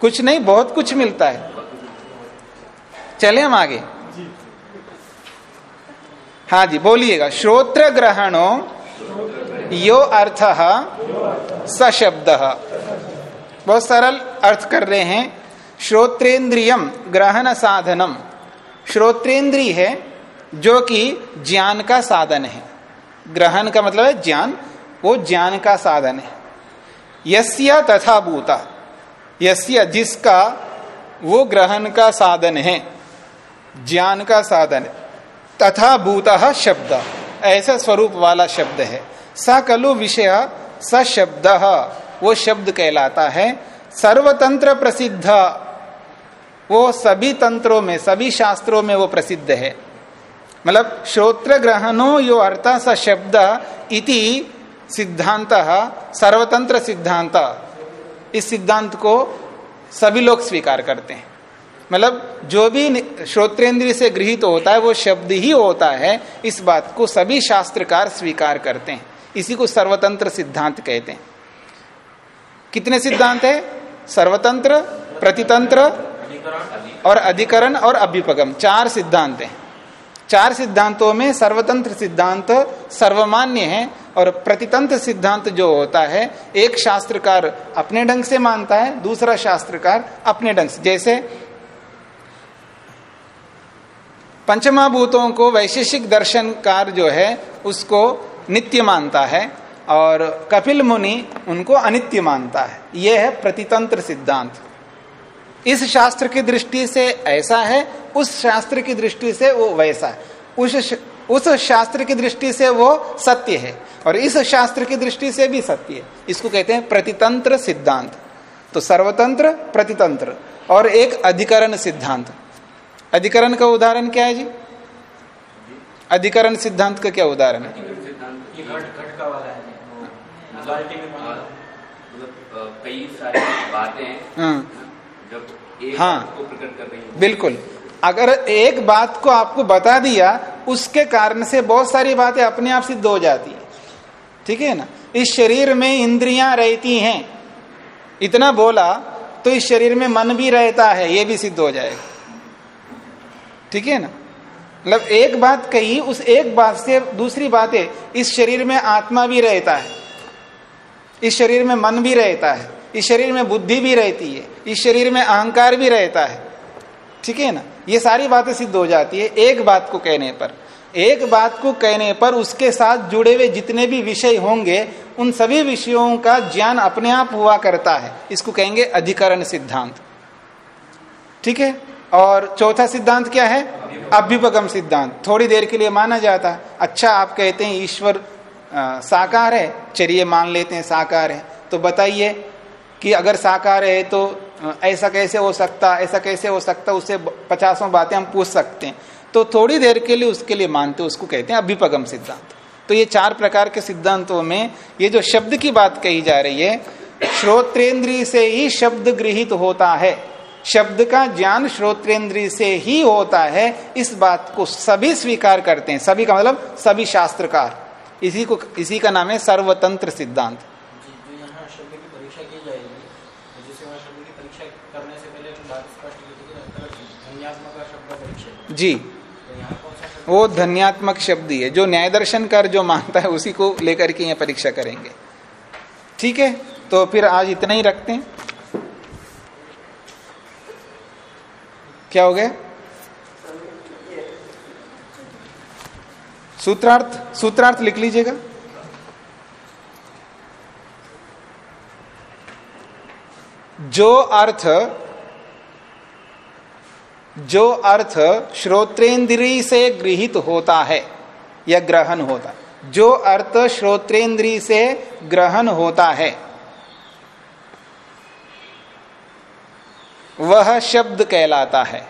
कुछ नहीं बहुत कुछ मिलता है। चले हम आगे। हाँ जी बोलिएगा श्रोत्र ग्रहणो यो अर्थ सशब्द बहुत सरल अर्थ कर रहे हैं श्रोत्रेन्द्रियम ग्रहण साधनम श्रोत्रेंद्री है जो कि ज्ञान का साधन है ग्रहण का मतलब है ज्ञान वो ज्ञान का साधन है यस्य तथा भूता यस्य जिसका वो ग्रहण का साधन है ज्ञान का साधन है तथा भूत शब्द। ऐसा स्वरूप वाला शब्द है। स कलु विषय स शब्द। वो शब्द कहलाता है। सर्वतंत्र प्रसिद्ध। वो सभी तंत्रों में, सभी शास्त्रों में वो प्रसिद्ध है। मतलब श्रोत्र ग्रहणो यो अर्थ स शब्द इति सिद्धांत सर्वतंत्र सिद्धांत इस सिद्धांत को सभी लोग स्वीकार करते हैं। मतलब जो भी श्रोत्रेंद्रिय से गृहित तो होता है, वो शब्द ही होता है, इस बात को सभी शास्त्रकार स्वीकार करते हैं। इसी को सर्वतंत्र सिद्धांत कहते हैं। कितने सिद्धांत है? सर्वतंत्र, प्रतितंत्र और अधिकरण और अभ्युपगम। चार सिद्धांत हैं। चार सिद्धांतों में सर्वतंत्र सिद्धांत सर्वमान्य है और प्रतितंत्र सिद्धांत जो होता है, एक शास्त्रकार अपने ढंग से मानता है, दूसरा शास्त्रकार अपने ढंग से। जैसे पंचमाभूतों को वैशेषिक दर्शनकार जो है, उसको नित्य मानता है और कपिल मुनि उनको अनित्य मानता है। यह है प्रतितंत्र सिद्धांत। इस शास्त्र की दृष्टि से ऐसा है, उस शास्त्र की दृष्टि से वो वैसा है। उस उस शास्त्र की दृष्टि से वो सत्य है और इस शास्त्र की दृष्टि से भी सत्य है। इसको कहते हैं प्रतितंत्र सिद्धांत। तो सर्वतंत्र, प्रतितंत्र और एक अधिकरण सिद्धांत। अधिकरण का उदाहरण क्या है जी? अधिकरण सिद्धांत का क्या उदाहरण है? ये घट घट का वाला वो बाल्टी में पानी मतलब कई सारी बातें हाँ जब एक हाँ। प्रकट कर रही हैं बिल्कुल। अगर एक बात को आपको बता दिया उसके कारण से बहुत सारी बातें अपने आप सिद्ध हो जाती है। ठीक है ना? इस शरीर में इंद्रियाँ रहती हैं। इतना बोला तो इस शरीर में मन भी रहता है ये भी सिद्ध हो जाएगा। ठीक है ना? मतलब एक बात कही, उस एक बात से दूसरी बात है, इस शरीर में आत्मा भी रहता है। इस शरीर में मन भी रहता है। इस शरीर में बुद्धि भी रहती है। इस शरीर में अहंकार भी रहता है। ठीक है ना? ये सारी बातें सिद्ध हो जाती है एक बात को कहने पर। एक बात को कहने पर उसके साथ जुड़े हुए जितने भी विषय होंगे, उन सभी विषयों का ज्ञान अपने आप हुआ करता है। इसको कहेंगे अधिकरण सिद्धांत। ठीक है? और चौथा सिद्धांत क्या है? अभ्युपगम सिद्धांत। थोड़ी देर के लिए माना जाता है अच्छा आप कहते हैं ईश्वर साकार है, चलिए मान लेते हैं साकार है। तो बताइए कि अगर साकार है तो ऐसा कैसे हो सकता, ऐसा कैसे हो सकता, उससे पचासों बातें हम पूछ सकते हैं। तो थोड़ी देर के लिए उसके लिए मानते उसको कहते हैं अभ्युपगम सिद्धांत। तो ये चार प्रकार के सिद्धांतों में ये जो शब्द की बात कही जा रही है श्रोत्रेंद्री से ही शब्द गृहित होता है। शब्द का ज्ञान श्रोत्रेंद्री से ही होता है इस बात को सभी स्वीकार करते हैं। सभी का मतलब सभी शास्त्रकार। इसी को इसी का नाम है सर्वतंत्र सिद्धांत। जी, जो यहाँ शब्द की परीक्षा की जाएगी तो जैसे वहाँ शब्द की परीक्षा करने से पहले एक बात स्पष्ट की थी कि अंतर्गत धन्यात्मक का शब्द परीक्षा। जी। यहाँ कौन सा शब्द वो धन्यात्मक शब्द ही है। जो न्याय दर्शन कर जो मानता है उसी को लेकर के ये परीक्षा करेंगे। ठीक है? तो फिर आज इतना ही रखते हैं। क्या हो गया? सूत्रार्थ सूत्रार्थ लिख लीजिएगा। जो अर्थ जो अर्थ श्रोत्रेंद्री से गृहित होता है, या ग्रहण होता जो अर्थ श्रोत्रेंद्री से ग्रहण होता है वह शब्द कहलाता है।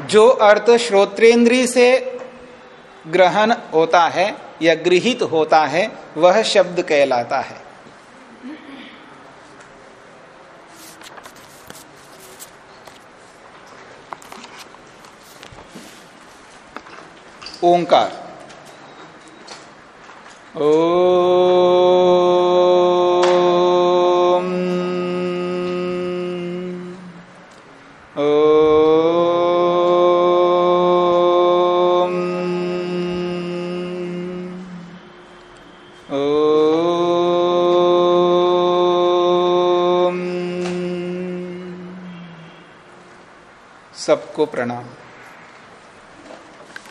जो अर्थ श्रोत्रेंद्री से ग्रहण होता है या गृहित होता है, वह शब्द कहलाता है। ओंकार। सबको प्रणाम